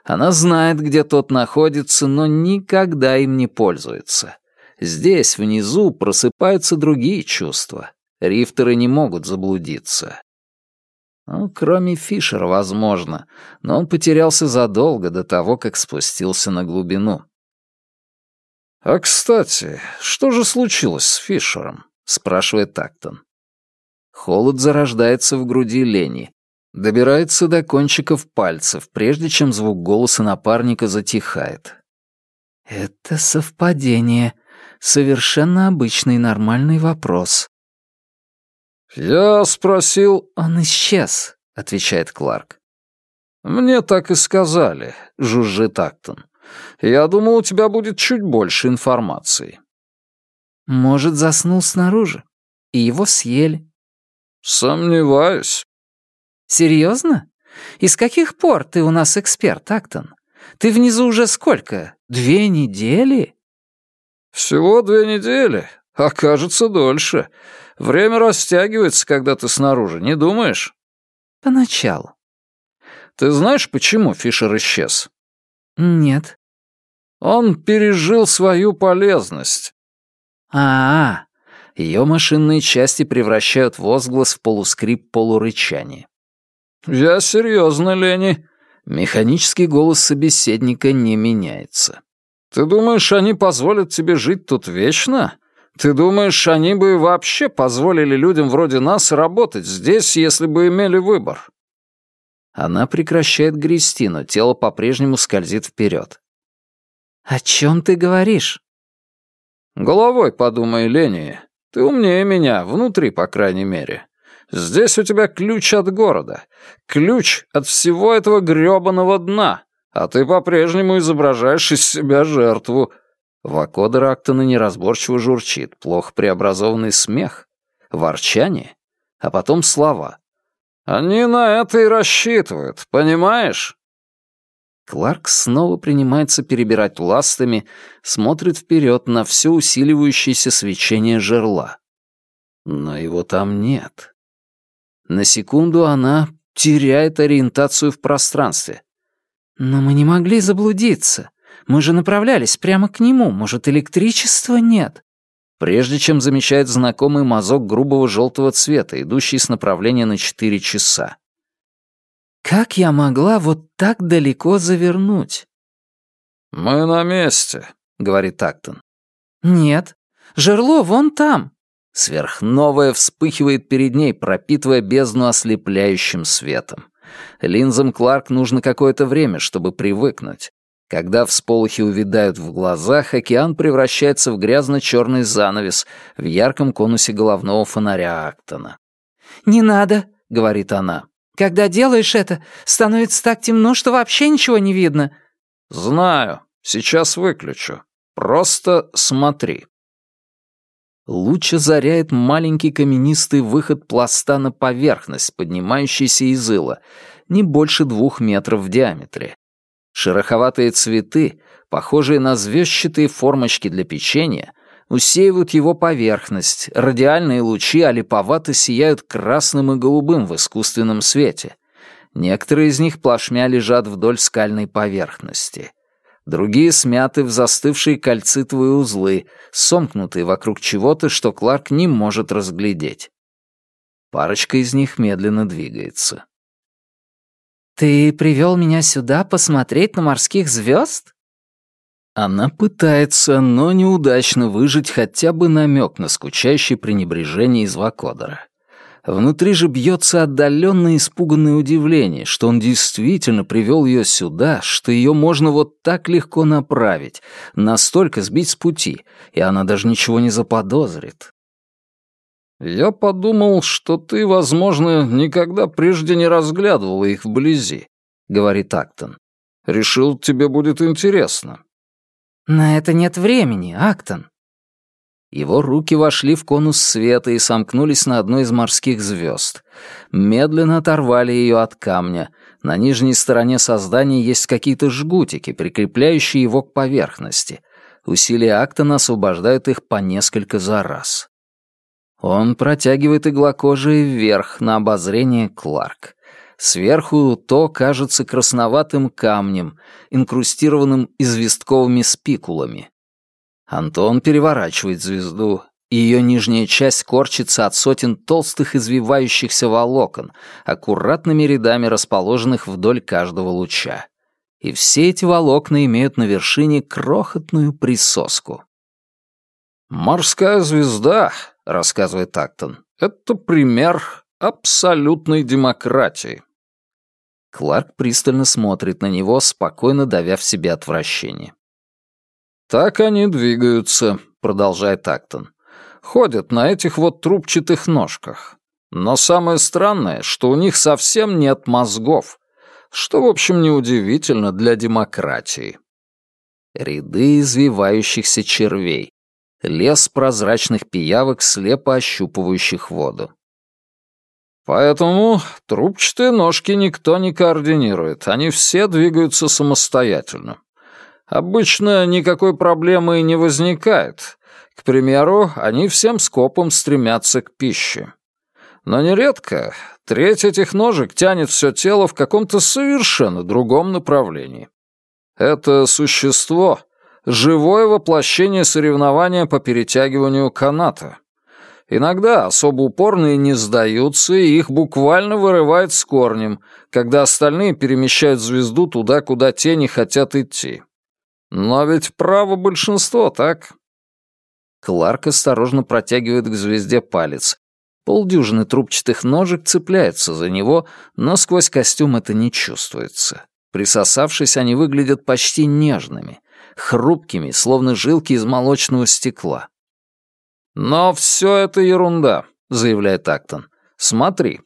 A: Она знает, где тот находится, но никогда им не пользуется. Здесь, внизу, просыпаются другие чувства. Рифтеры не могут заблудиться. Ну, кроме Фишера, возможно, но он потерялся задолго до того, как спустился на глубину.
B: «А, кстати, что же случилось с Фишером?» — спрашивает Тактон.
A: Холод зарождается в груди Лени. Добирается до кончиков пальцев, прежде чем звук голоса напарника затихает.
C: «Это совпадение», совершенно обычный нормальный вопрос.
B: «Я спросил...»
C: «Он исчез», — отвечает Кларк.
B: «Мне так и сказали», — жужжит Актон. «Я думал, у тебя будет чуть больше информации».
C: «Может, заснул снаружи, и его съели».
B: «Сомневаюсь».
C: Серьезно? И с каких пор ты у нас эксперт, Актон? Ты внизу уже сколько? Две недели?»
B: «Всего две недели, а кажется дольше. Время растягивается, когда ты снаружи, не думаешь?»
C: «Поначалу».
B: «Ты знаешь, почему Фишер исчез?»
C: «Нет».
B: «Он пережил свою полезность».
A: А, -а, -а. ее машинные части превращают возглас в полускрип полурычание.
B: «Я серьезно, Лени».
A: Механический голос собеседника не меняется.
B: «Ты думаешь, они позволят тебе жить тут вечно? Ты думаешь, они бы вообще позволили людям вроде нас работать здесь, если бы имели выбор?»
A: Она прекращает грести, но тело по-прежнему скользит вперед.
C: «О чем ты говоришь?»
B: «Головой подумай, Лени. Ты умнее меня, внутри, по крайней мере. Здесь у тебя ключ от города. Ключ от всего этого грёбаного дна. А ты по-прежнему изображаешь из себя жертву».
A: Вакодер Актона неразборчиво журчит, плохо преобразованный смех, ворчание, а потом слова.
B: «Они на это и рассчитывают, понимаешь?»
A: Кларк снова принимается перебирать ластами, смотрит вперед на все усиливающееся свечение жерла. Но его там нет. На секунду она теряет ориентацию в пространстве.
C: «Но мы не могли заблудиться. Мы же направлялись прямо к нему. Может, электричества нет?»
A: Прежде чем замечает знакомый мазок грубого желтого цвета, идущий с направления на четыре часа.
C: «Как я могла вот так далеко завернуть?»
B: «Мы на месте», — говорит Актон.
C: «Нет, жерло вон там».
A: Сверхновая вспыхивает перед ней, пропитывая бездну ослепляющим светом. Линзам Кларк нужно какое-то время, чтобы привыкнуть. Когда всполохи увядают в глазах, океан превращается в грязно-черный занавес в ярком конусе головного фонаря Актона.
C: «Не надо», — говорит она. «Когда делаешь это, становится так темно, что вообще ничего не видно».
B: «Знаю. Сейчас выключу. Просто смотри».
A: Луч озаряет маленький каменистый выход пласта на поверхность, поднимающийся из ила, не больше двух метров в диаметре. Шероховатые цветы, похожие на звездчатые формочки для печенья, усеивают его поверхность, радиальные лучи олиповато сияют красным и голубым в искусственном свете. Некоторые из них плашмя лежат вдоль скальной поверхности другие смяты в застывшие кальцитовые узлы, сомкнутые вокруг чего-то, что Кларк не может разглядеть. Парочка из них медленно двигается.
C: «Ты привел меня сюда посмотреть на морских звезд?»
A: Она пытается, но неудачно выжить хотя бы намек на скучающее пренебрежение из Вакодера. Внутри же бьется отдаленное испуганное удивление, что он действительно привел ее сюда, что ее можно вот так легко направить, настолько сбить с пути, и она даже ничего не заподозрит.
B: «Я подумал, что ты, возможно, никогда прежде не разглядывала их вблизи», — говорит Актон. «Решил, тебе будет интересно».
C: «На это нет времени, Актон»,
A: его руки вошли в конус света и сомкнулись на одной из морских звезд. Медленно оторвали ее от камня. На нижней стороне создания есть какие-то жгутики, прикрепляющие его к поверхности. Усилия Актона освобождают их по несколько за раз. Он протягивает иглокожие вверх на обозрение Кларк. Сверху то кажется красноватым камнем, инкрустированным известковыми спикулами. Антон переворачивает звезду, и ее нижняя часть корчится от сотен толстых извивающихся волокон, аккуратными рядами расположенных вдоль каждого луча. И все эти волокна имеют на вершине крохотную присоску.
B: «Морская звезда», — рассказывает Актон, — «это пример абсолютной демократии».
A: Кларк пристально смотрит на него, спокойно давя в себе отвращение.
B: «Так они двигаются», — продолжает Актон. «Ходят на этих вот трубчатых ножках. Но самое странное, что у них совсем нет мозгов, что, в общем, неудивительно для демократии».
A: Ряды извивающихся червей. Лес прозрачных пиявок, слепо ощупывающих воду.
B: Поэтому трубчатые ножки никто не координирует, они все двигаются самостоятельно. Обычно никакой проблемы и не возникает. К примеру, они всем скопом стремятся к пище. Но нередко треть этих ножек тянет все тело в каком-то совершенно другом направлении. Это существо — живое воплощение соревнования по перетягиванию каната. Иногда особо упорные не сдаются, и их буквально вырывает с корнем, когда остальные перемещают звезду туда, куда те не хотят идти. Но ведь право большинство, так?
A: Кларк осторожно протягивает к звезде палец. Полдюжины трубчатых ножек цепляются за него, но сквозь костюм это не чувствуется. Присосавшись, они выглядят почти нежными, хрупкими, словно жилки из молочного стекла.
B: «Но все это ерунда», — заявляет Актон. «Смотри».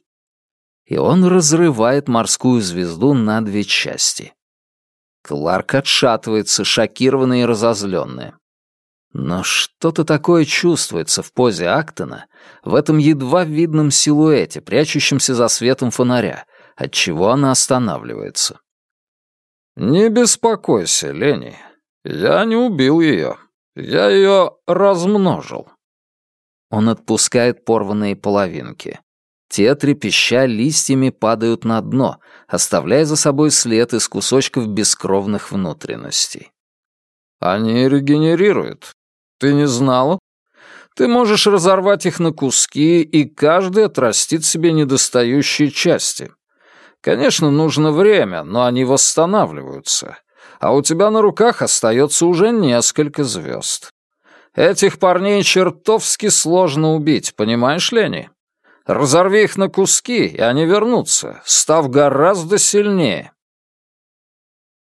A: И он разрывает морскую звезду на две части. Кларк отшатывается, шокированный и разозленный. Но что-то такое чувствуется в позе Актона, в этом едва видном силуэте, прячущемся за светом фонаря, отчего она останавливается.
B: «Не беспокойся, Лени. Я не убил ее. Я ее размножил».
A: Он отпускает порванные половинки. Те, трепеща листьями, падают на дно, оставляя за собой след из кусочков бескровных внутренностей.
B: «Они регенерируют. Ты не знала? Ты можешь разорвать их на куски, и каждый отрастит себе недостающие части. Конечно, нужно время, но они восстанавливаются. А у тебя на руках остается уже несколько звезд. Этих парней чертовски сложно убить, понимаешь, Лени? Разорви их на куски, и они вернутся, став гораздо сильнее.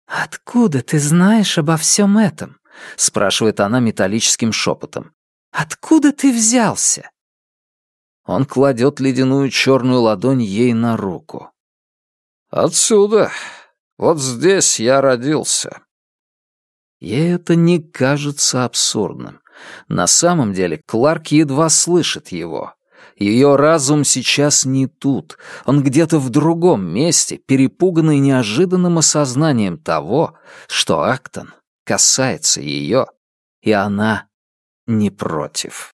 C: «Откуда ты знаешь обо всем этом?» — спрашивает она металлическим шепотом. «Откуда ты взялся?»
A: Он кладет ледяную черную ладонь ей на руку.
B: «Отсюда. Вот здесь я родился».
A: Ей это не кажется абсурдным. На самом деле Кларк едва слышит его. Ее разум сейчас не тут. Он где-то в другом месте, перепуганный неожиданным осознанием того, что Актон касается ее, и она не против.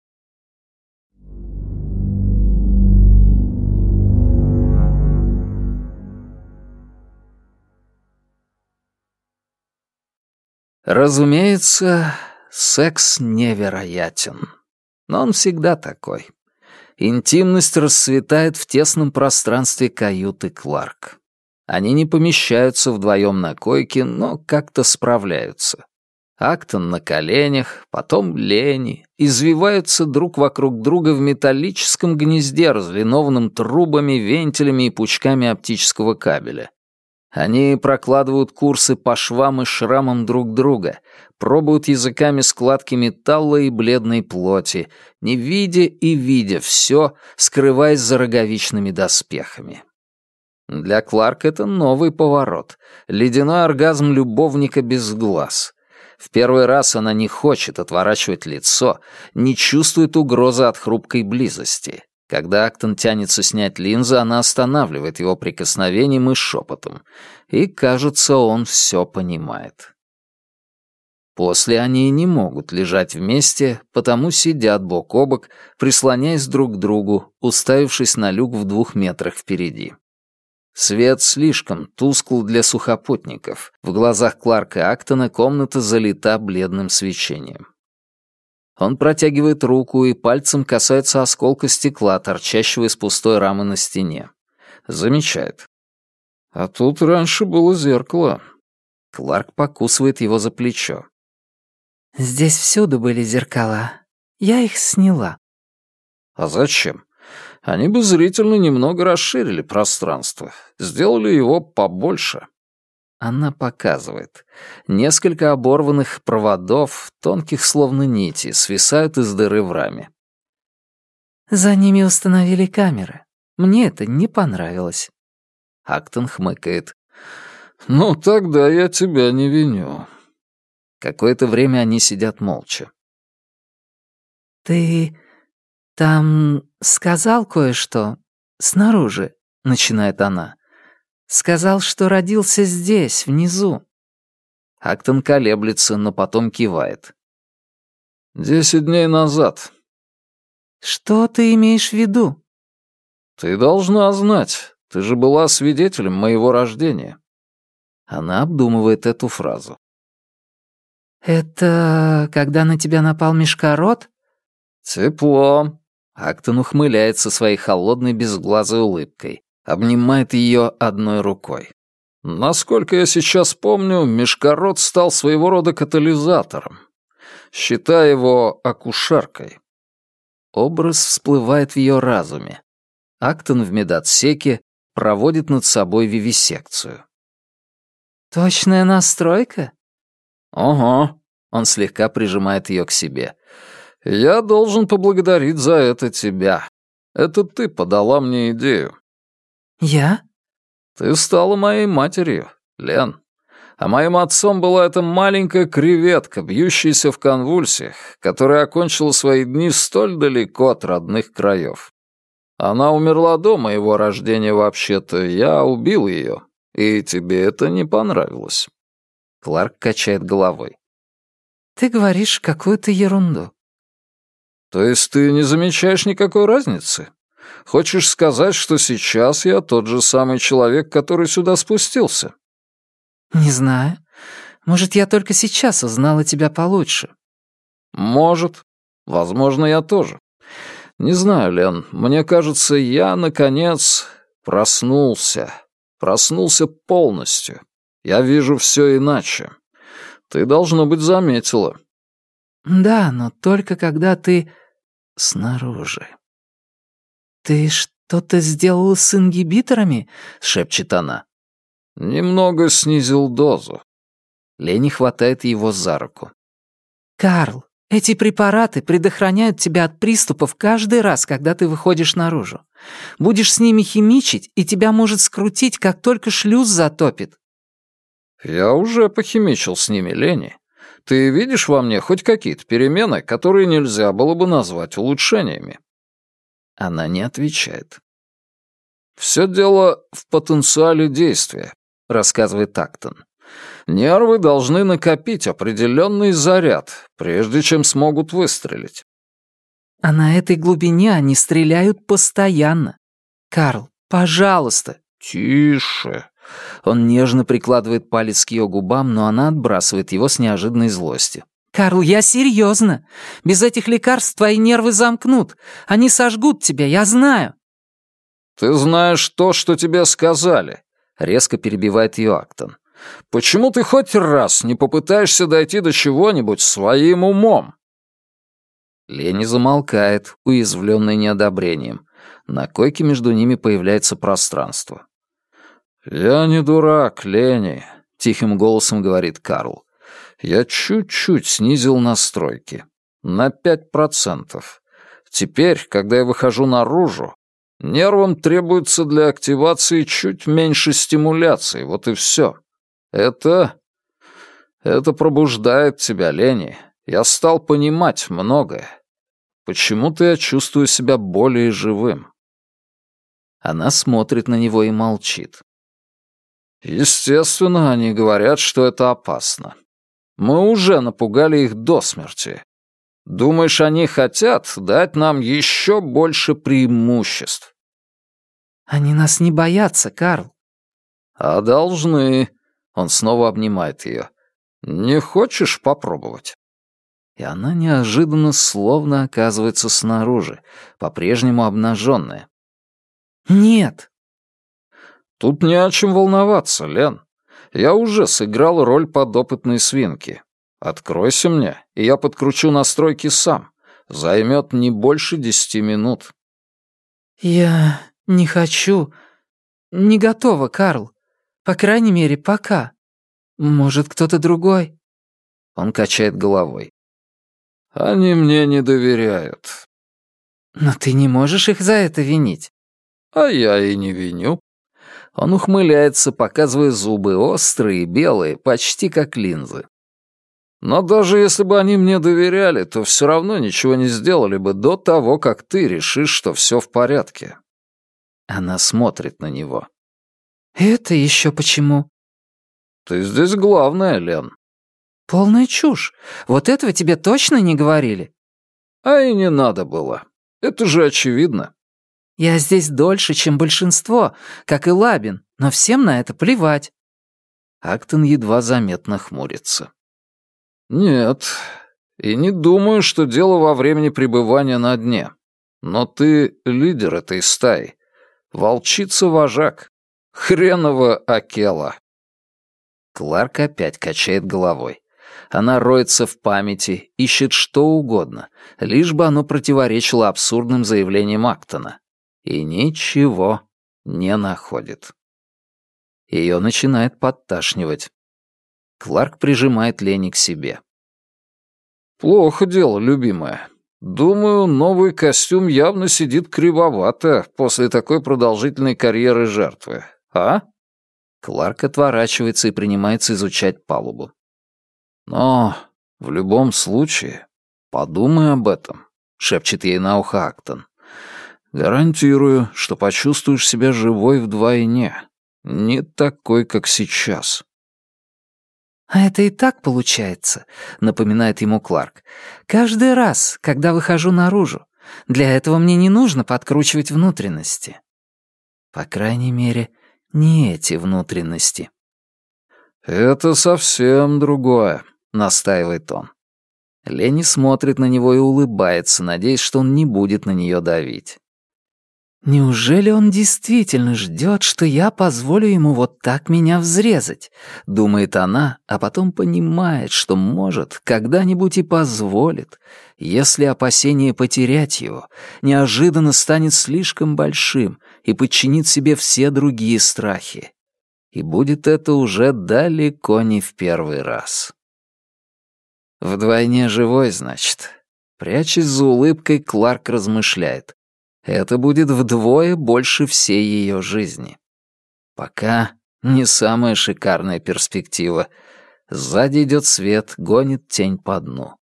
A: Разумеется, Секс невероятен. Но он всегда такой. Интимность расцветает в тесном пространстве каюты Кларк. Они не помещаются вдвоем на койке, но как-то справляются. Актон на коленях, потом Лени, извиваются друг вокруг друга в металлическом гнезде, разлинованном трубами, вентилями и пучками оптического кабеля. Они прокладывают курсы по швам и шрамам друг друга, пробуют языками складки металла и бледной плоти, не видя и видя все, скрываясь за роговичными доспехами. Для Кларк это новый поворот, ледяной оргазм любовника без глаз. В первый раз она не хочет отворачивать лицо, не чувствует угрозы от хрупкой близости. Когда Актон тянется снять линзы, она останавливает его прикосновением и шепотом. И, кажется, он все понимает. После они не могут лежать вместе, потому сидят бок о бок, прислоняясь друг к другу, уставившись на люк в двух метрах впереди. Свет слишком тускл для сухопутников. В глазах Кларка Актона комната залита бледным свечением. Он протягивает руку и пальцем касается осколка стекла, торчащего из пустой рамы на стене. Замечает. «А тут раньше было зеркало». Кларк покусывает его за плечо.
C: «Здесь всюду были зеркала. Я их сняла».
B: «А зачем? Они бы зрительно немного расширили пространство, сделали его побольше».
A: Она показывает. Несколько оборванных проводов, тонких словно нити, свисают из дыры в раме.
C: «За ними установили камеры. Мне это не понравилось».
A: Актон хмыкает.
B: «Ну, тогда я тебя не виню».
A: Какое-то время они сидят молча.
C: «Ты там сказал кое-что снаружи», — начинает она. «Сказал, что родился здесь, внизу».
A: Актон колеблется, но потом кивает.
B: «Десять дней назад».
C: «Что ты имеешь в виду?»
B: «Ты должна знать. Ты же была свидетелем моего рождения».
A: Она обдумывает эту фразу.
C: «Это когда на тебя напал мешкорот?»
B: «Тепло».
A: Актон ухмыляется своей холодной безглазой улыбкой, обнимает ее одной рукой.
B: Насколько я сейчас помню, мешкорот стал своего рода катализатором. Считай его акушеркой.
A: Образ всплывает в ее разуме. Актон в медотсеке проводит над собой вивисекцию.
C: «Точная настройка?»
B: «Ага», —
A: он слегка прижимает ее к себе.
B: «Я должен поблагодарить за это тебя. Это ты подала мне идею».
C: «Я?»
B: «Ты стала моей матерью, Лен. А моим отцом была эта маленькая креветка, бьющаяся в конвульсиях, которая окончила свои дни столь далеко от родных краев. Она умерла до моего рождения вообще-то, я убил ее, и тебе это не понравилось».
A: Кларк качает головой.
C: «Ты говоришь какую-то ерунду».
B: «То есть ты не замечаешь никакой разницы? Хочешь сказать, что сейчас я тот же самый человек, который сюда спустился?»
C: «Не знаю. Может, я только сейчас узнала тебя получше».
B: «Может. Возможно, я тоже. Не знаю, Лен, мне кажется, я, наконец, проснулся. Проснулся полностью. Я вижу все иначе. Ты, должно быть, заметила».
C: «Да, но только когда ты снаружи». «Ты что-то сделал с ингибиторами?» — шепчет она.
B: «Немного снизил дозу».
A: Лени хватает его за руку.
C: «Карл, эти препараты предохраняют тебя от приступов каждый раз, когда ты выходишь наружу. Будешь с ними химичить, и тебя может скрутить, как только шлюз затопит.
B: «Я уже похимичил с ними, Лени. Ты видишь во мне хоть какие-то перемены, которые нельзя было бы назвать улучшениями?»
A: Она не отвечает.
B: «Все дело в потенциале действия», — рассказывает Тактон. «Нервы должны накопить определенный заряд, прежде чем смогут выстрелить».
C: А на этой глубине они стреляют постоянно. Карл, пожалуйста.
B: «Тише»,
A: он нежно прикладывает палец к ее губам, но она отбрасывает его с неожиданной злостью.
C: «Карл, я серьезно. Без этих лекарств твои нервы замкнут. Они сожгут тебя, я знаю».
B: «Ты знаешь то, что тебе сказали», — резко перебивает ее Актон. «Почему ты хоть раз не попытаешься дойти до чего-нибудь своим умом?»
A: Лени замолкает, уязвленный неодобрением. На койке между ними появляется пространство.
B: «Я не дурак, Лени», — тихим голосом говорит Карл. «Я чуть-чуть снизил настройки. На пять процентов. Теперь, когда я выхожу наружу, нервам требуется для активации чуть меньше стимуляции, вот и все. Это... это пробуждает тебя, Лени. Я стал понимать многое. Почему-то я чувствую себя более живым».
A: Она смотрит на него и молчит.
B: Естественно, они говорят, что это опасно. Мы уже напугали их до смерти. Думаешь, они хотят дать нам еще больше преимуществ?
C: Они нас не боятся, Карл.
B: А должны. Он снова обнимает ее. Не хочешь попробовать?
A: И она неожиданно словно оказывается снаружи, по-прежнему обнаженная.
C: «Нет»,
B: Тут не о чем волноваться, Лен. Я уже сыграл роль подопытной свинки. Откройся мне, и я подкручу настройки сам. Займет не больше десяти минут.
C: Я не хочу. Не готова, Карл. По крайней мере, пока. Может, кто-то другой?
A: Он качает головой.
B: Они мне не доверяют.
C: Но ты не можешь их за это винить.
B: А я и не виню.
A: Он ухмыляется, показывая зубы, острые, белые, почти как линзы.
B: Но даже если бы они мне доверяли, то все равно ничего не сделали бы до того, как ты решишь, что все в порядке.
A: Она смотрит на него.
C: «Это еще почему?»
B: «Ты здесь главная, Лен».
C: «Полная чушь. Вот этого тебе точно не говорили?»
B: «А и не надо было. Это же очевидно».
C: «Я здесь дольше, чем большинство, как и Лабин, но всем на это плевать».
A: Актон едва заметно хмурится.
B: «Нет, и не думаю, что дело во времени пребывания на дне. Но ты лидер этой стаи. Волчица-вожак. Хренова Акела».
A: Кларк опять качает головой. Она роется в памяти, ищет что угодно, лишь бы оно противоречило абсурдным заявлениям Актона. И ничего не находит. Ее начинает подташнивать. Кларк прижимает Лени к себе.
B: «Плохо дело, любимая. Думаю, новый костюм явно сидит кривовато после такой продолжительной карьеры жертвы. А?»
A: Кларк отворачивается и принимается изучать палубу.
B: «Но в любом случае, подумай об этом», — шепчет ей на ухо Актон. «Гарантирую, что почувствуешь себя живой вдвойне, не такой, как сейчас».
C: «А это и так получается», — напоминает ему Кларк. «Каждый раз, когда выхожу наружу. Для этого мне не нужно подкручивать внутренности». По крайней мере, не эти внутренности.
B: «Это совсем другое», — настаивает он.
A: Лени смотрит на него и улыбается, надеясь, что он не будет на нее давить.
C: «Неужели он действительно ждет, что я позволю ему вот так меня взрезать?» — думает она, а потом понимает, что, может, когда-нибудь и позволит, если опасение потерять его неожиданно станет слишком большим и подчинит себе все другие страхи. И будет это уже далеко не в первый раз. Вдвойне живой, значит. Прячась за улыбкой, Кларк размышляет. Это будет вдвое больше всей ее жизни. Пока не самая шикарная перспектива. Сзади идет свет, гонит тень по дну.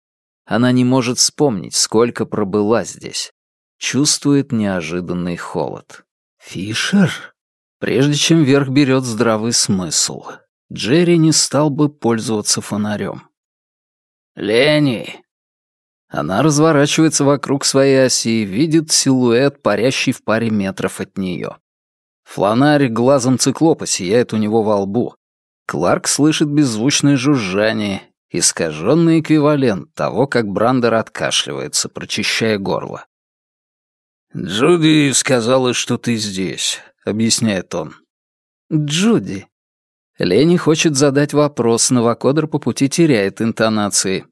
C: Она не может вспомнить, сколько пробыла здесь. Чувствует неожиданный холод. Фишер? Прежде чем верх берет здравый смысл, Джерри не стал бы пользоваться фонарем. «Ленни, она разворачивается вокруг своей оси и видит силуэт, парящий в паре метров от нее. Фланарь глазом циклопа сияет у него во лбу. Кларк слышит беззвучное жужжание, искаженный эквивалент того, как Брандер откашливается, прочищая горло. «Джуди сказала, что ты здесь», — объясняет он. «Джуди». Лени хочет задать вопрос, но Вакодер по пути теряет интонации.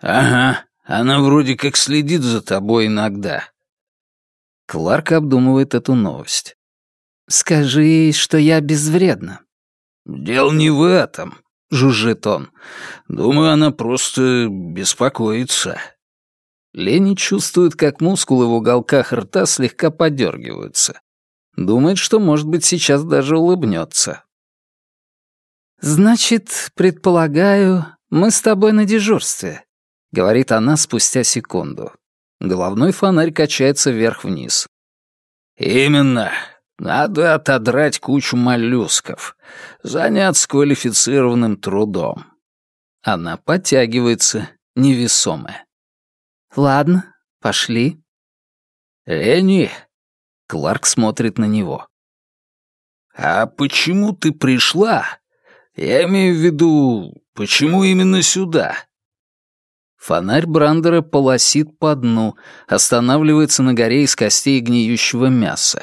C: «Ага, она вроде как следит за тобой иногда». Кларк обдумывает эту новость. «Скажи ей, что я безвредна». «Дело не в этом», — жужжит он. «Думаю, она просто беспокоится». Лени чувствует, как мускулы в уголках рта слегка подергиваются. Думает, что, может быть, сейчас даже улыбнется. «Значит, предполагаю, мы с тобой на дежурстве», — говорит она спустя секунду. Головной фонарь качается вверх-вниз. «Именно. Надо отодрать кучу моллюсков. Заняться квалифицированным трудом». Она подтягивается, невесомая. «Ладно, пошли». «Ленни?» Кларк смотрит на него. «А почему ты пришла? Я имею в виду, почему именно сюда?» Фонарь Брандера полосит по дну, останавливается на горе из костей гниющего мяса.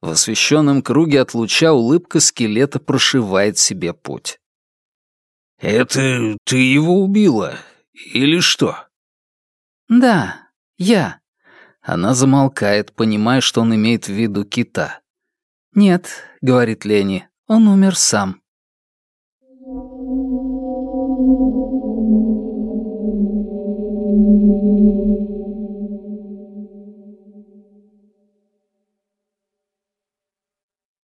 C: В освещенном круге от луча улыбка скелета прошивает себе путь. «Это ты его убила? Или что?» «Да, я». Она замолкает, понимая, что он имеет в виду кита. «Нет», — говорит Лени, — «он умер сам».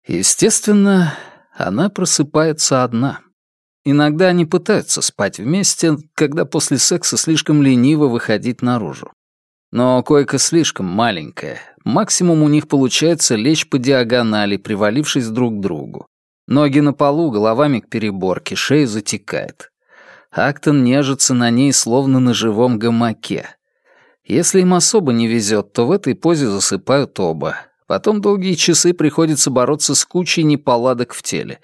C: Естественно, она просыпается одна. Иногда они пытаются спать вместе, когда после секса слишком лениво выходить наружу.
A: Но койка слишком маленькая. Максимум у них получается лечь по диагонали, привалившись друг к другу. Ноги на полу, головами к переборке, шея затекает. Актон нежится на ней, словно на живом гамаке. Если им особо не везет, то в этой позе засыпают оба. Потом долгие часы приходится бороться с кучей неполадок в теле.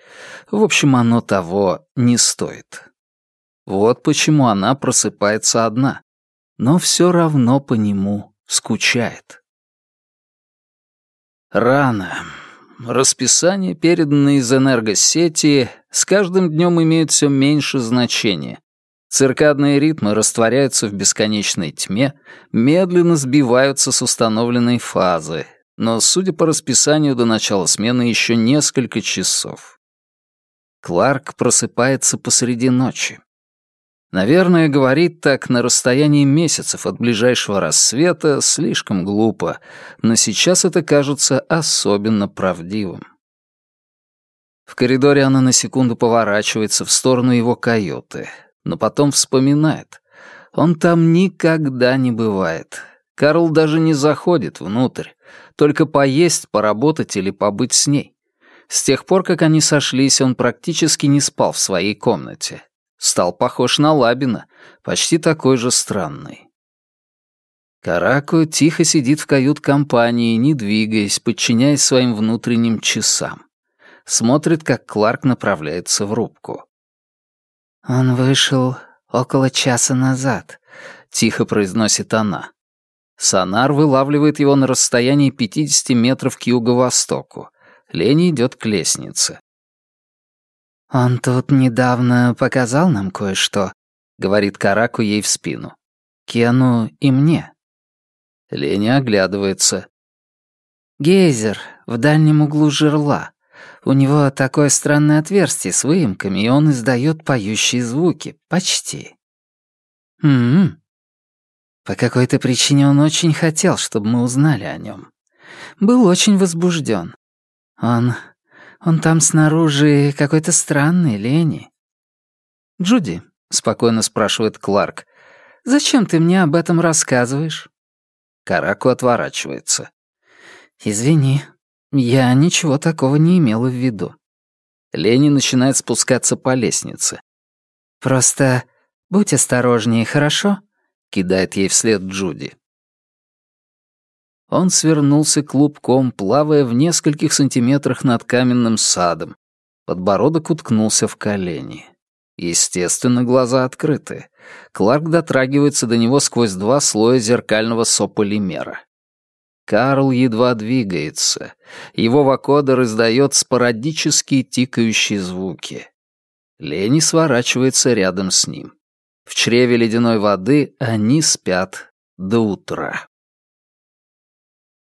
A: В общем, оно того не стоит. Вот почему она просыпается одна. Но все равно по нему скучает. Рано. Расписание, переданное из энергосети, с каждым днем имеет все меньше значения. Циркадные ритмы растворяются в бесконечной тьме, медленно сбиваются с установленной фазы, но, судя по расписанию, до начала смены еще несколько часов. Кларк просыпается посреди ночи. Наверное, говорить так на расстоянии месяцев от ближайшего рассвета слишком глупо, но сейчас это кажется особенно правдивым. В коридоре она на секунду поворачивается в сторону его каюты, но потом вспоминает. Он там никогда не бывает. Карл даже не заходит внутрь, только поесть, поработать или побыть с ней. С тех пор, как они сошлись, он практически не спал в своей комнате. Стал похож на Лабина, почти такой же странный. Караку тихо сидит в кают-компании, не двигаясь, подчиняясь своим внутренним часам. Смотрит, как Кларк направляется в рубку.
C: «Он вышел около часа назад», — тихо произносит она.
A: Сонар вылавливает его на расстоянии 50 метров к юго-востоку. Лени идет к лестнице.
C: «Он тут недавно показал нам кое-что», — говорит Караку ей в спину. «Кену и мне».
A: Лени оглядывается.
C: «Гейзер в дальнем углу жерла. У него такое странное отверстие с выемками, и он издает поющие звуки. Почти». «М-м-м». По какой-то причине он очень хотел, чтобы мы узнали о нем. Был очень возбужден. Он он там снаружи какой-то странный, Лени». «Джуди», — спокойно спрашивает Кларк, — «зачем ты мне об этом рассказываешь?»
A: Караку отворачивается.
C: «Извини, я ничего такого не имела в виду».
A: Лени начинает спускаться по лестнице.
C: «Просто будь осторожнее, хорошо?» — кидает ей вслед Джуди.
A: Он свернулся клубком, плавая в нескольких сантиметрах над каменным садом. Подбородок уткнулся в колени. Естественно, глаза открыты. Кларк дотрагивается до него сквозь два слоя зеркального сополимера. Карл едва двигается. Его вакодер издает спорадические тикающие звуки. Лени сворачивается рядом с ним. В чреве ледяной воды они спят до утра.